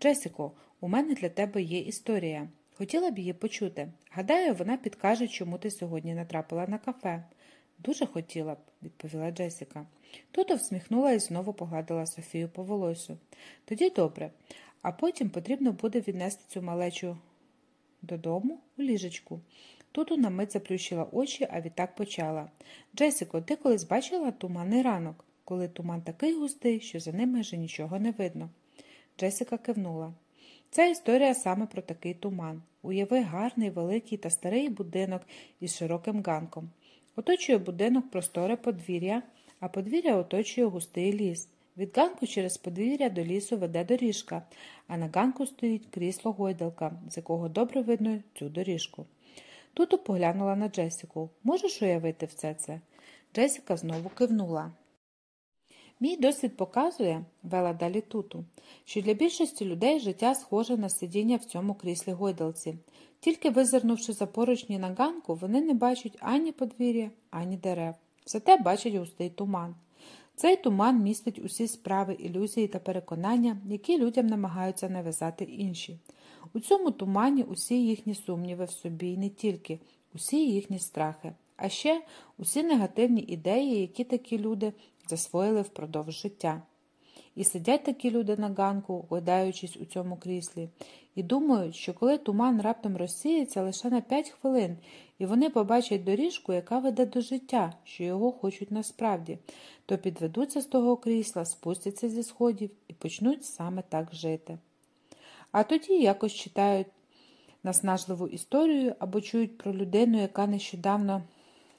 Джесіко, у мене для тебе є історія. Хотіла б її почути. Гадаю, вона підкаже, чому ти сьогодні натрапила на кафе. Дуже хотіла б, відповіла Джесіка. Туто всміхнула і знову погладила Софію по волосю. Тоді добре, а потім потрібно буде віднести цю малечу додому у ліжечку. Туто на мить заплющила очі, а відтак почала. Джесіко, ти колись бачила туманний ранок, коли туман такий густий, що за ним майже нічого не видно. Джесіка кивнула. Ця історія саме про такий туман. Уяви гарний, великий та старий будинок із широким ганком. Оточує будинок просторе подвір'я, а подвір'я оточує густий ліс. Від ганку через подвір'я до лісу веде доріжка, а на ганку стоїть крісло гойдалка, з якого добре видно цю доріжку. Тут поглянула на Джесіку. Можеш уявити все це? Джесіка знову кивнула. Мій досвід показує, вела далі туту, що для більшості людей життя схоже на сидіння в цьому кріслі гойдалці. Тільки визирнувши за поручні на ганку, вони не бачать ані подвір'я, ані дерев. Зате бачать густий туман. Цей туман містить усі справи, ілюзії та переконання, які людям намагаються нав'язати інші. У цьому тумані усі їхні сумніви в собі і не тільки, усі їхні страхи, а ще усі негативні ідеї, які такі люди засвоїли впродовж життя. І сидять такі люди на ганку, гойдаючись у цьому кріслі, і думають, що коли туман раптом розсіється лише на п'ять хвилин, і вони побачать доріжку, яка веде до життя, що його хочуть насправді, то підведуться з того крісла, спустяться зі сходів і почнуть саме так жити. А тоді якось читають наснажливу історію або чують про людину, яка нещодавно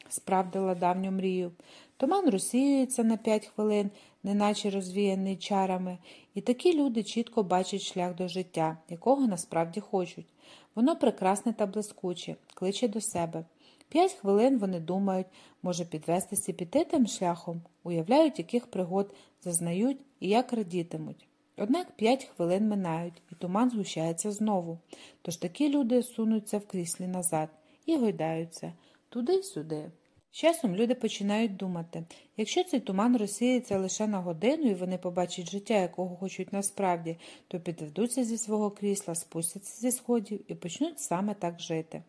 справдила давню мрію. Туман розсіюється на п'ять хвилин, неначе розвіяний чарами, і такі люди чітко бачать шлях до життя, якого насправді хочуть. Воно прекрасне та блискуче, кличе до себе. П'ять хвилин вони думають, може підвестися піти тим шляхом, уявляють, яких пригод зазнають і як радітимуть. Однак п'ять хвилин минають, і туман згущається знову. Тож такі люди сунуться в кріслі назад і гойдаються туди-сюди. З часом люди починають думати, якщо цей туман розсіється лише на годину і вони побачать життя, якого хочуть насправді, то підведуться зі свого крісла, спустяться зі сходів і почнуть саме так жити.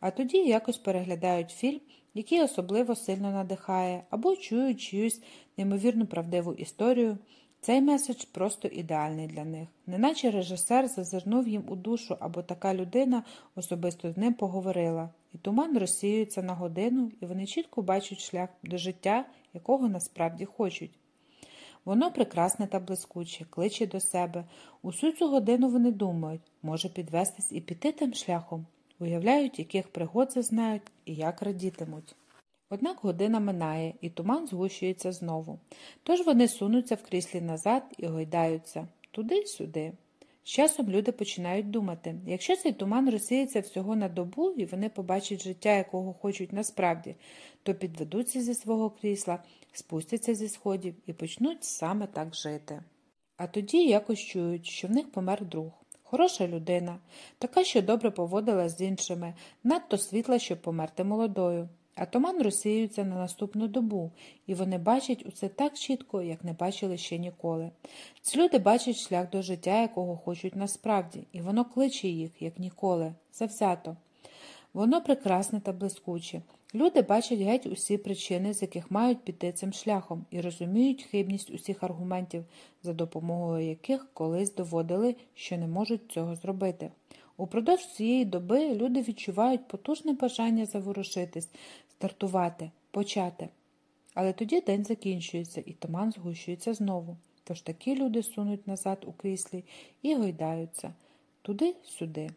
А тоді якось переглядають фільм, який особливо сильно надихає, або чують чиюсь неймовірну правдиву історію. Цей меседж просто ідеальний для них, неначе режисер зазирнув їм у душу або така людина особисто з ним поговорила, і туман розсіюється на годину, і вони чітко бачать шлях до життя, якого насправді хочуть. Воно прекрасне та блискуче, кличе до себе. Усю цю годину вони думають, може підвестись і піти тим шляхом, уявляють, яких пригод зазнають і як радітимуть. Однак година минає, і туман згущується знову. Тож вони сунуться в кріслі назад і гойдаються туди-сюди. З часом люди починають думати, якщо цей туман розсіється всього на добу і вони побачать життя, якого хочуть насправді, то підведуться зі свого крісла, спустяться зі сходів і почнуть саме так жити. А тоді якось чують, що в них помер друг. Хороша людина, така, що добре поводилась з іншими, надто світла, щоб померти молодою. А туман розсіюється на наступну добу, і вони бачать усе так чітко, як не бачили ще ніколи. Ці люди бачать шлях до життя, якого хочуть насправді, і воно кличе їх, як ніколи, завзято. Воно прекрасне та блискуче. Люди бачать геть усі причини, з яких мають піти цим шляхом, і розуміють хибність усіх аргументів, за допомогою яких колись доводили, що не можуть цього зробити. Упродовж цієї доби люди відчувають потужне бажання заворушитись, стартувати, почати. Але тоді день закінчується, і туман згущується знову. Тож такі люди сунуть назад у кріслі і гойдаються туди-сюди.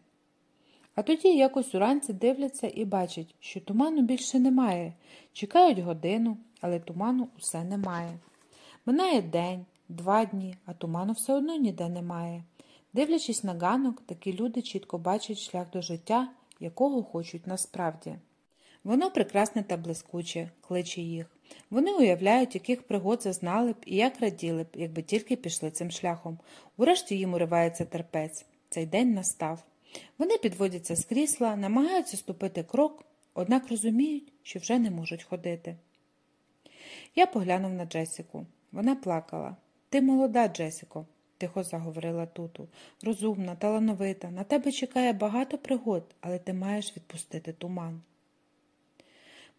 А тоді якось уранці дивляться і бачать, що туману більше немає. Чекають годину, але туману усе немає. Минає день, два дні, а туману все одно ніде немає. Дивлячись на ганок, такі люди чітко бачать шлях до життя, якого хочуть насправді. Воно прекрасне та блискуче, кличе їх. Вони уявляють, яких пригод зазнали б і як раділи б, якби тільки пішли цим шляхом. Урешті їм уривається терпець. Цей день настав. Вони підводяться з крісла, намагаються ступити крок, однак розуміють, що вже не можуть ходити. Я поглянув на Джесіку. Вона плакала. Ти молода, Джесіко, тихо заговорила Туту. Розумна, талановита. На тебе чекає багато пригод, але ти маєш відпустити туман.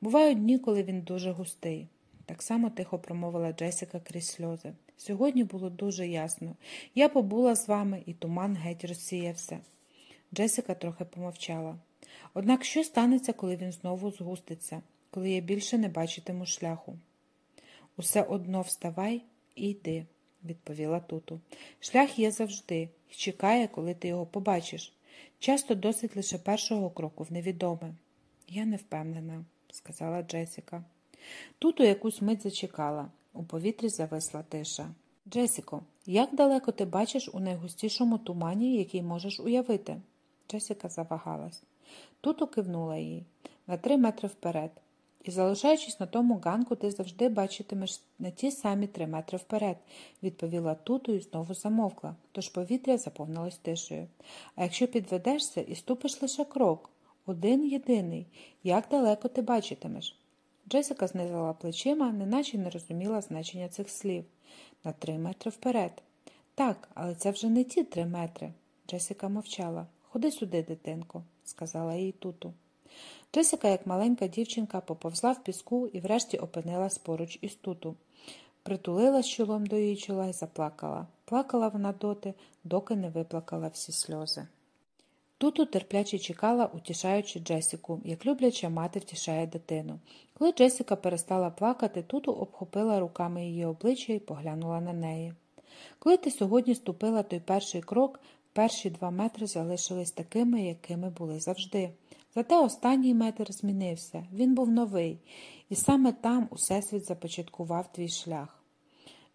Бувають дні, коли він дуже густий. Так само тихо промовила Джесіка крізь сльози. Сьогодні було дуже ясно. Я побула з вами, і туман геть розсіявся. Джесіка трохи помовчала. Однак що станеться, коли він знову згуститься, коли я більше не бачитиму шляху? Усе одно вставай і йди, відповіла Туту. Шлях є завжди і чекає, коли ти його побачиш. Часто досить лише першого кроку в невідоме. Я не впевнена сказала Джесіка. Тут у якусь мить зачекала. У повітрі зависла тиша. Джесіко, як далеко ти бачиш у найгустішому тумані, який можеш уявити? Джесіка завагалась. Тут укивнула їй на три метри вперед. І, залишаючись на тому ганку, ти завжди бачитимеш на ті самі три метри вперед, відповіла Туту і знову замовкла, тож повітря заповнилось тишею. А якщо підведешся і ступиш лише крок, один єдиний. Як далеко ти бачитимеш? Джесіка знизила плечима, неначе не розуміла значення цих слів. На три метри вперед. Так, але це вже не ті три метри. Джесіка мовчала. Ходи сюди, дитинко, сказала їй туту. Джесіка, як маленька дівчинка, поповзла в піску і врешті опинилась поруч із туту. Притулила чолом до її чола і заплакала. Плакала вона доти, доки не виплакала всі сльози. Туту терпляче чекала, утішаючи Джесіку, як любляча мати втішає дитину. Коли Джесіка перестала плакати, Туту обхопила руками її обличчя і поглянула на неї. Коли ти сьогодні ступила той перший крок, Перші два метри залишились такими, якими були завжди. Зате останній метр змінився, він був новий, і саме там Усесвіт започаткував твій шлях.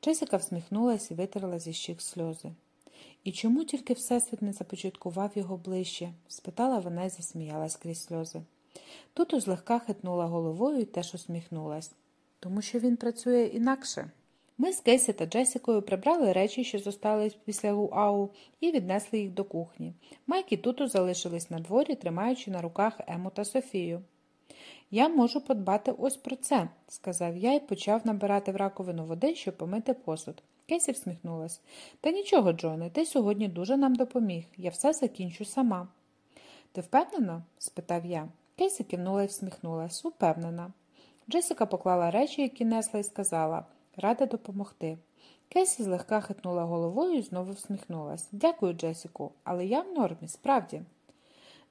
Джесіка всміхнулася і витерла зі щік сльози. І чому тільки Всесвіт не започаткував його ближче? спитала вона і засміялась крізь сльози. Тут злегка хитнула головою і теж усміхнулась, тому що він працює інакше. Ми з Кейсі та Джесікою прибрали речі, що зостались після Луау, і віднесли їх до кухні. Майк і Туту залишились на дворі, тримаючи на руках Ему та Софію. Я можу подбати ось про це, сказав я і почав набирати в раковину води, щоб помити посуд. Кейсі всміхнулась. Та нічого, Джоне, ти сьогодні дуже нам допоміг. Я все закінчу сама. Ти впевнена? спитав я. Кейсі кивнула і всміхнулась. Упевнена. Джесіка поклала речі, які несла, і сказала рада допомогти. Кесі злегка хитнула головою і знову всміхнулась. Дякую, Джесіку, але я в нормі, справді.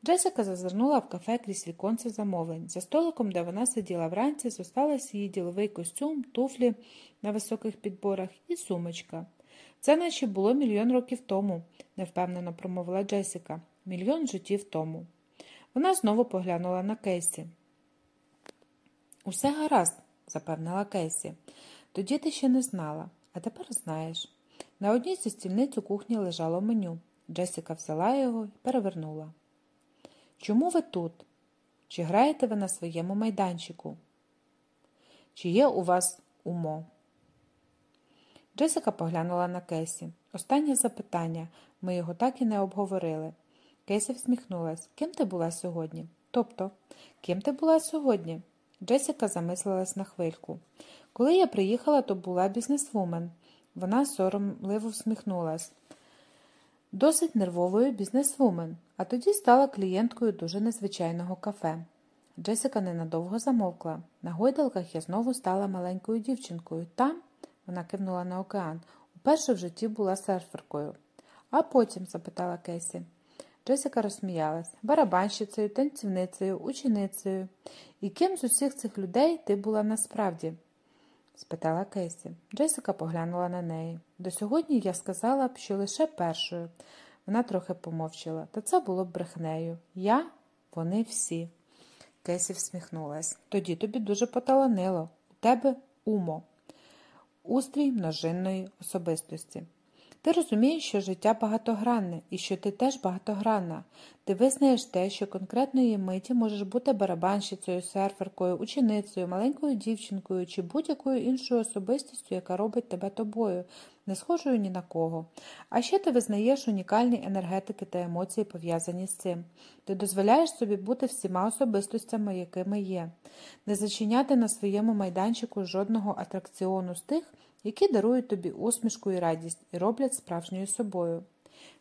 Джесіка зазирнула в кафе крізь віконце замовлень. За столиком, де вона сиділа вранці, зосталась її діловий костюм, туфлі на високих підборах і сумочка. Це наче було мільйон років тому, невпевнено промовила Джесіка. Мільйон життів тому. Вона знову поглянула на Кейсі. Усе гаразд, запевнила Кейсі. Тоді ти ще не знала, а тепер знаєш. На одній зі стільниць у кухні лежало меню. Джесіка взяла його і перевернула. Чому ви тут? Чи граєте ви на своєму майданчику? Чи є у вас умо? Джесика поглянула на Кесі. Останнє запитання. Ми його так і не обговорили. Кейсі всміхнулась. Ким ти була сьогодні? Тобто, ким ти була сьогодні? Джесіка замислилась на хвильку. Коли я приїхала, то була бізнесвумен. Вона соромливо всміхнулась. Досить нервовою бізнесвумен, а тоді стала клієнткою дуже незвичайного кафе. Джесіка ненадовго замовкла. На гойдалках я знову стала маленькою дівчинкою. Там, вона кивнула на океан, уперше в житті була серферкою. А потім? запитала Кесі. Джесіка розсміялась барабанщицею, танцівницею, ученицею. І ким з усіх цих людей ти була насправді? Спитала Кейсі. Джесіка поглянула на неї. До сьогодні я сказала б, що лише першою. Вона трохи помовчала, та це було б брехнею. Я, вони всі. Кесі всміхнулась. Тоді тобі дуже поталанило. У тебе умо, устрій множинної особистості. Ти розумієш, що життя багатогранне і що ти теж багатогранна. Ти визнаєш те, що конкретної миті можеш бути барабанщицею, серферкою, ученицею, маленькою дівчинкою чи будь-якою іншою особистістю, яка робить тебе тобою, не схожою ні на кого. А ще ти визнаєш унікальні енергетики та емоції, пов'язані з цим. Ти дозволяєш собі бути всіма особистостями, якими є, не зачиняти на своєму майданчику жодного атракціону з тих, які дарують тобі усмішку і радість і роблять справжньою собою.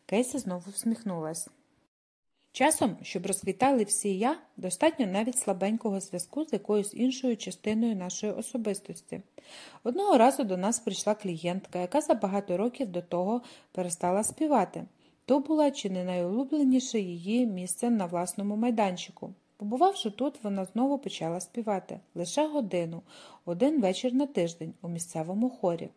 Кейсі знову всміхнулась. Часом, щоб розквітали всі я, достатньо навіть слабенького зв'язку з якоюсь іншою частиною нашої особистості. Одного разу до нас прийшла клієнтка, яка за багато років до того перестала співати. То була чи не найулюбленіше її місце на власному майданчику. Побувавши тут, вона знову почала співати лише годину, один вечір на тиждень у місцевому хорі.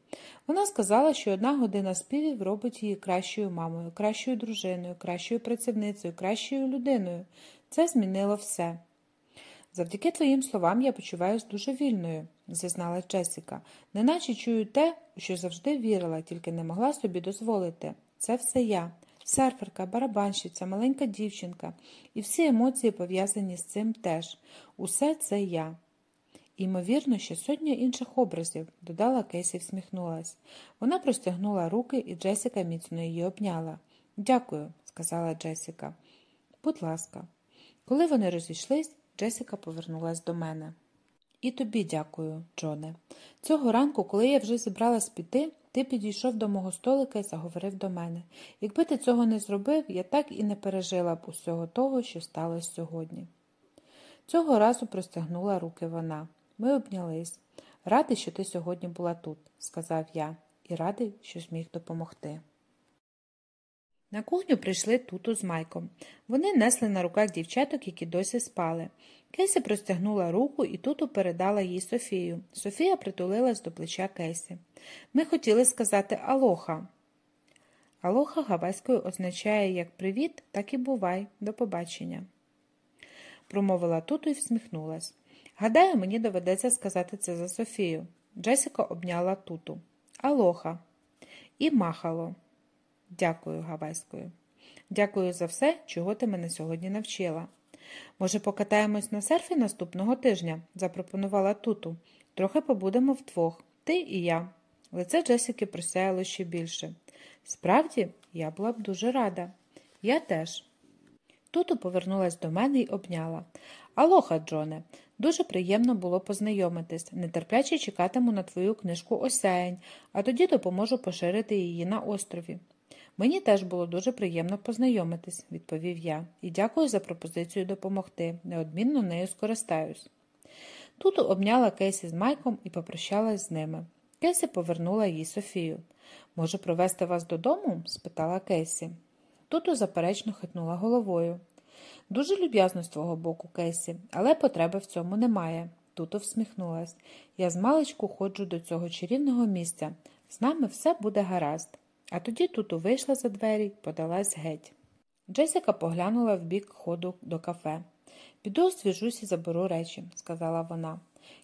Вона сказала, що одна година співів робить її кращою мамою, кращою дружиною, кращою працівницею, кращою людиною. Це змінило все. Завдяки твоїм словам я почуваюся дуже вільною, зізналась Джесіка, неначе чую те, що завжди вірила, тільки не могла собі дозволити. Це все я серферка, барабанщиця, маленька дівчинка, і всі емоції пов'язані з цим теж. Усе це я. Імовірно, ще сотня інших образів, додала Кейсі всміхнулась. Вона простягнула руки, і Джесіка міцно її обняла. Дякую, сказала Джесіка. Будь ласка. Коли вони розійшлись, Джесіка повернулась до мене. І тобі дякую, Джоне. Цього ранку, коли я вже зібралась піти, ти підійшов до мого столика і заговорив до мене. Якби ти цього не зробив, я так і не пережила б усього того, що сталося сьогодні. Цього разу простягнула руки вона. Ми обнялись. Радий, що ти сьогодні була тут, сказав я, і радий, що зміг допомогти. На кухню прийшли туту з Майком. Вони несли на руках дівчаток, які досі спали. Кесі простягнула руку і туту передала їй Софію. Софія притулилась до плеча Кесі. Ми хотіли сказати Алоха. Алоха гавайською означає як привіт, так і бувай, до побачення. Промовила Туту і всміхнулась. Гадаю, мені доведеться сказати це за Софію. Джесіка обняла Туту. Алоха. І махало. Дякую, гавайською. Дякую за все, чого ти мене сьогодні навчила. Може, покатаємось на серфі наступного тижня, запропонувала Туту. Трохи побудемо вдвох, ти і я. Лице Джесіки просяяло ще більше. Справді, я була б дуже рада. Я теж. Туту повернулась до мене й обняла. Алоха, Джоне, дуже приємно було познайомитись. Нетерпляче чекатиму на твою книжку осяянь, а тоді допоможу поширити її на острові. Мені теж було дуже приємно познайомитись, відповів я, і дякую за пропозицію допомогти. Неодмінно нею скористаюсь. Туту обняла Кейсі з Майком і попрощалась з ними. Кейсі повернула їй Софію. Може, провести вас додому? спитала Кейсі. Туту заперечно хитнула головою. Дуже люб'язно з твого боку, Кейсі, але потреби в цьому немає. Туто всміхнулась. Я з маличку ходжу до цього чарівного місця. З нами все буде гаразд. А тоді Туту вийшла за двері й подалась геть. Джесіка поглянула в бік ходу до кафе. Піду освіжусь і заберу речі, сказала вона.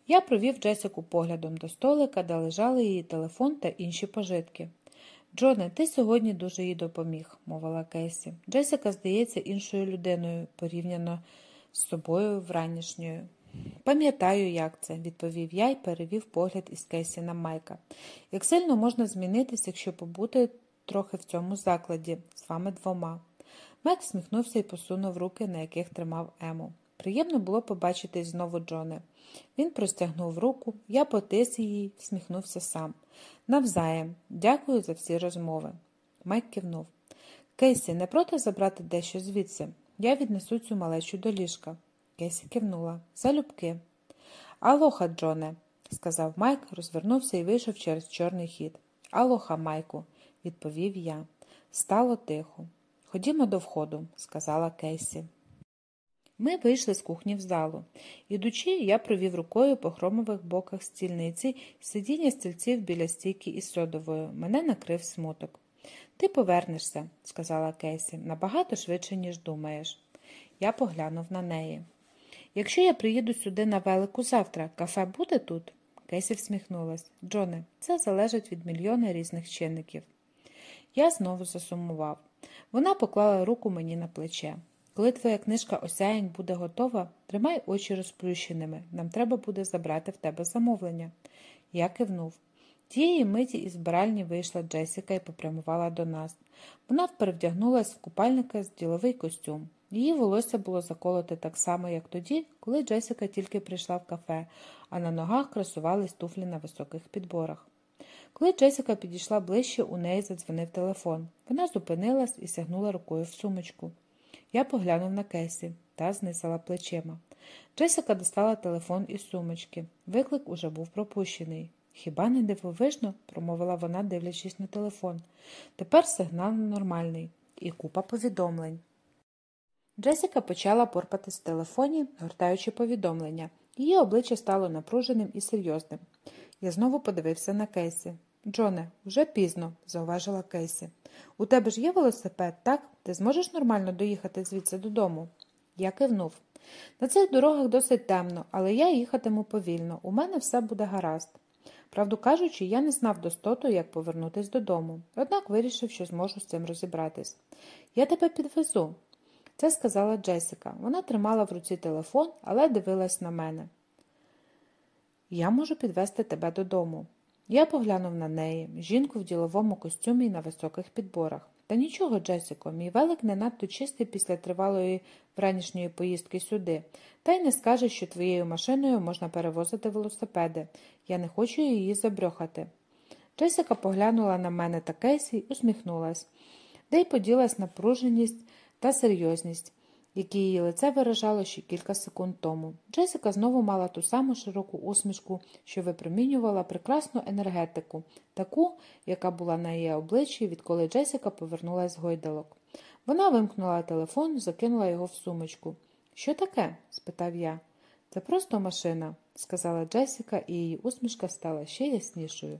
Я провів Джесіку поглядом до столика, де лежали її телефон та інші пожитки. Джоне, ти сьогодні дуже їй допоміг, мовила Кейсі. Джесіка здається іншою людиною порівняно з собою вранішньою. Пам'ятаю, як це, відповів я і перевів погляд із Кейсі на Майка. Як сильно можна змінитися, якщо побути трохи в цьому закладі, з вами двома. Майк всміхнувся і посунув руки, на яких тримав Ему. Приємно було побачити знову Джоне. Він простягнув руку, я потис її, всміхнувся сам. Навзаєм, дякую за всі розмови. Майк кивнув. Кейсі, не проти забрати дещо звідси. Я віднесу цю малечу до ліжка. Кейсі кивнула. Залюбки. Алоха, Джоне, сказав Майк, розвернувся і вийшов через чорний хід. Алоха, Майку, відповів я. Стало тихо. Ходімо до входу, сказала Кейсі. Ми вийшли з кухні в залу. Ідучи, я провів рукою по хромових боках стільниці сидіння стільців біля стійки із содовою. Мене накрив смуток. Ти повернешся, сказала Кейсі, набагато швидше, ніж думаєш. Я поглянув на неї. Якщо я приїду сюди на велику завтра, кафе буде тут? Кейсі всміхнулась. Джоне, це залежить від мільйона різних чинників. Я знову засумував. Вона поклала руку мені на плече. Коли твоя книжка осяянь буде готова, тримай очі розплющеними. Нам треба буде забрати в тебе замовлення. Я кивнув. Тієї миті із збиральні вийшла Джесіка і попрямувала до нас. Вона перевдягнулась в купальника з діловий костюм. Її волосся було заколоте так само, як тоді, коли Джесіка тільки прийшла в кафе, а на ногах красувались туфлі на високих підборах. Коли Джесіка підійшла ближче, у неї задзвонив телефон. Вона зупинилась і сягнула рукою в сумочку. Я поглянув на Кесі та знизила плечима. Джесіка достала телефон із сумочки. Виклик уже був пропущений. Хіба не дивовижно? промовила вона, дивлячись на телефон. Тепер сигнал нормальний і купа повідомлень. Джесіка почала порпатись в телефоні, гортаючи повідомлення. Її обличчя стало напруженим і серйозним. Я знову подивився на Кейсі. Джоне, вже пізно, зауважила Кейсі. У тебе ж є велосипед, так? Ти зможеш нормально доїхати звідси додому? Я кивнув. На цих дорогах досить темно, але я їхатиму повільно. У мене все буде гаразд. Правду кажучи, я не знав достоту, як повернутися додому, однак вирішив, що зможу з цим розібратись. Я тебе підвезу. Це сказала Джесіка. Вона тримала в руці телефон, але дивилась на мене. Я можу підвести тебе додому. Я поглянув на неї, жінку в діловому костюмі і на високих підборах. Та нічого, Джесіко, мій велик не надто чистий після тривалої вранішньої поїздки сюди, та й не скаже, що твоєю машиною можна перевозити велосипеди. Я не хочу її забрьохати. Джесіка поглянула на мене та Кейсі усміхнулась, де й поділась напруженість та серйозність які її лице виражало ще кілька секунд тому. Джесіка знову мала ту саму широку усмішку, що випромінювала прекрасну енергетику, таку, яка була на її обличчі, відколи Джесіка повернулася з гойдалок. Вона вимкнула телефон, закинула його в сумочку. Що таке? спитав я. Це просто машина, сказала Джесіка, і її усмішка стала ще яснішою.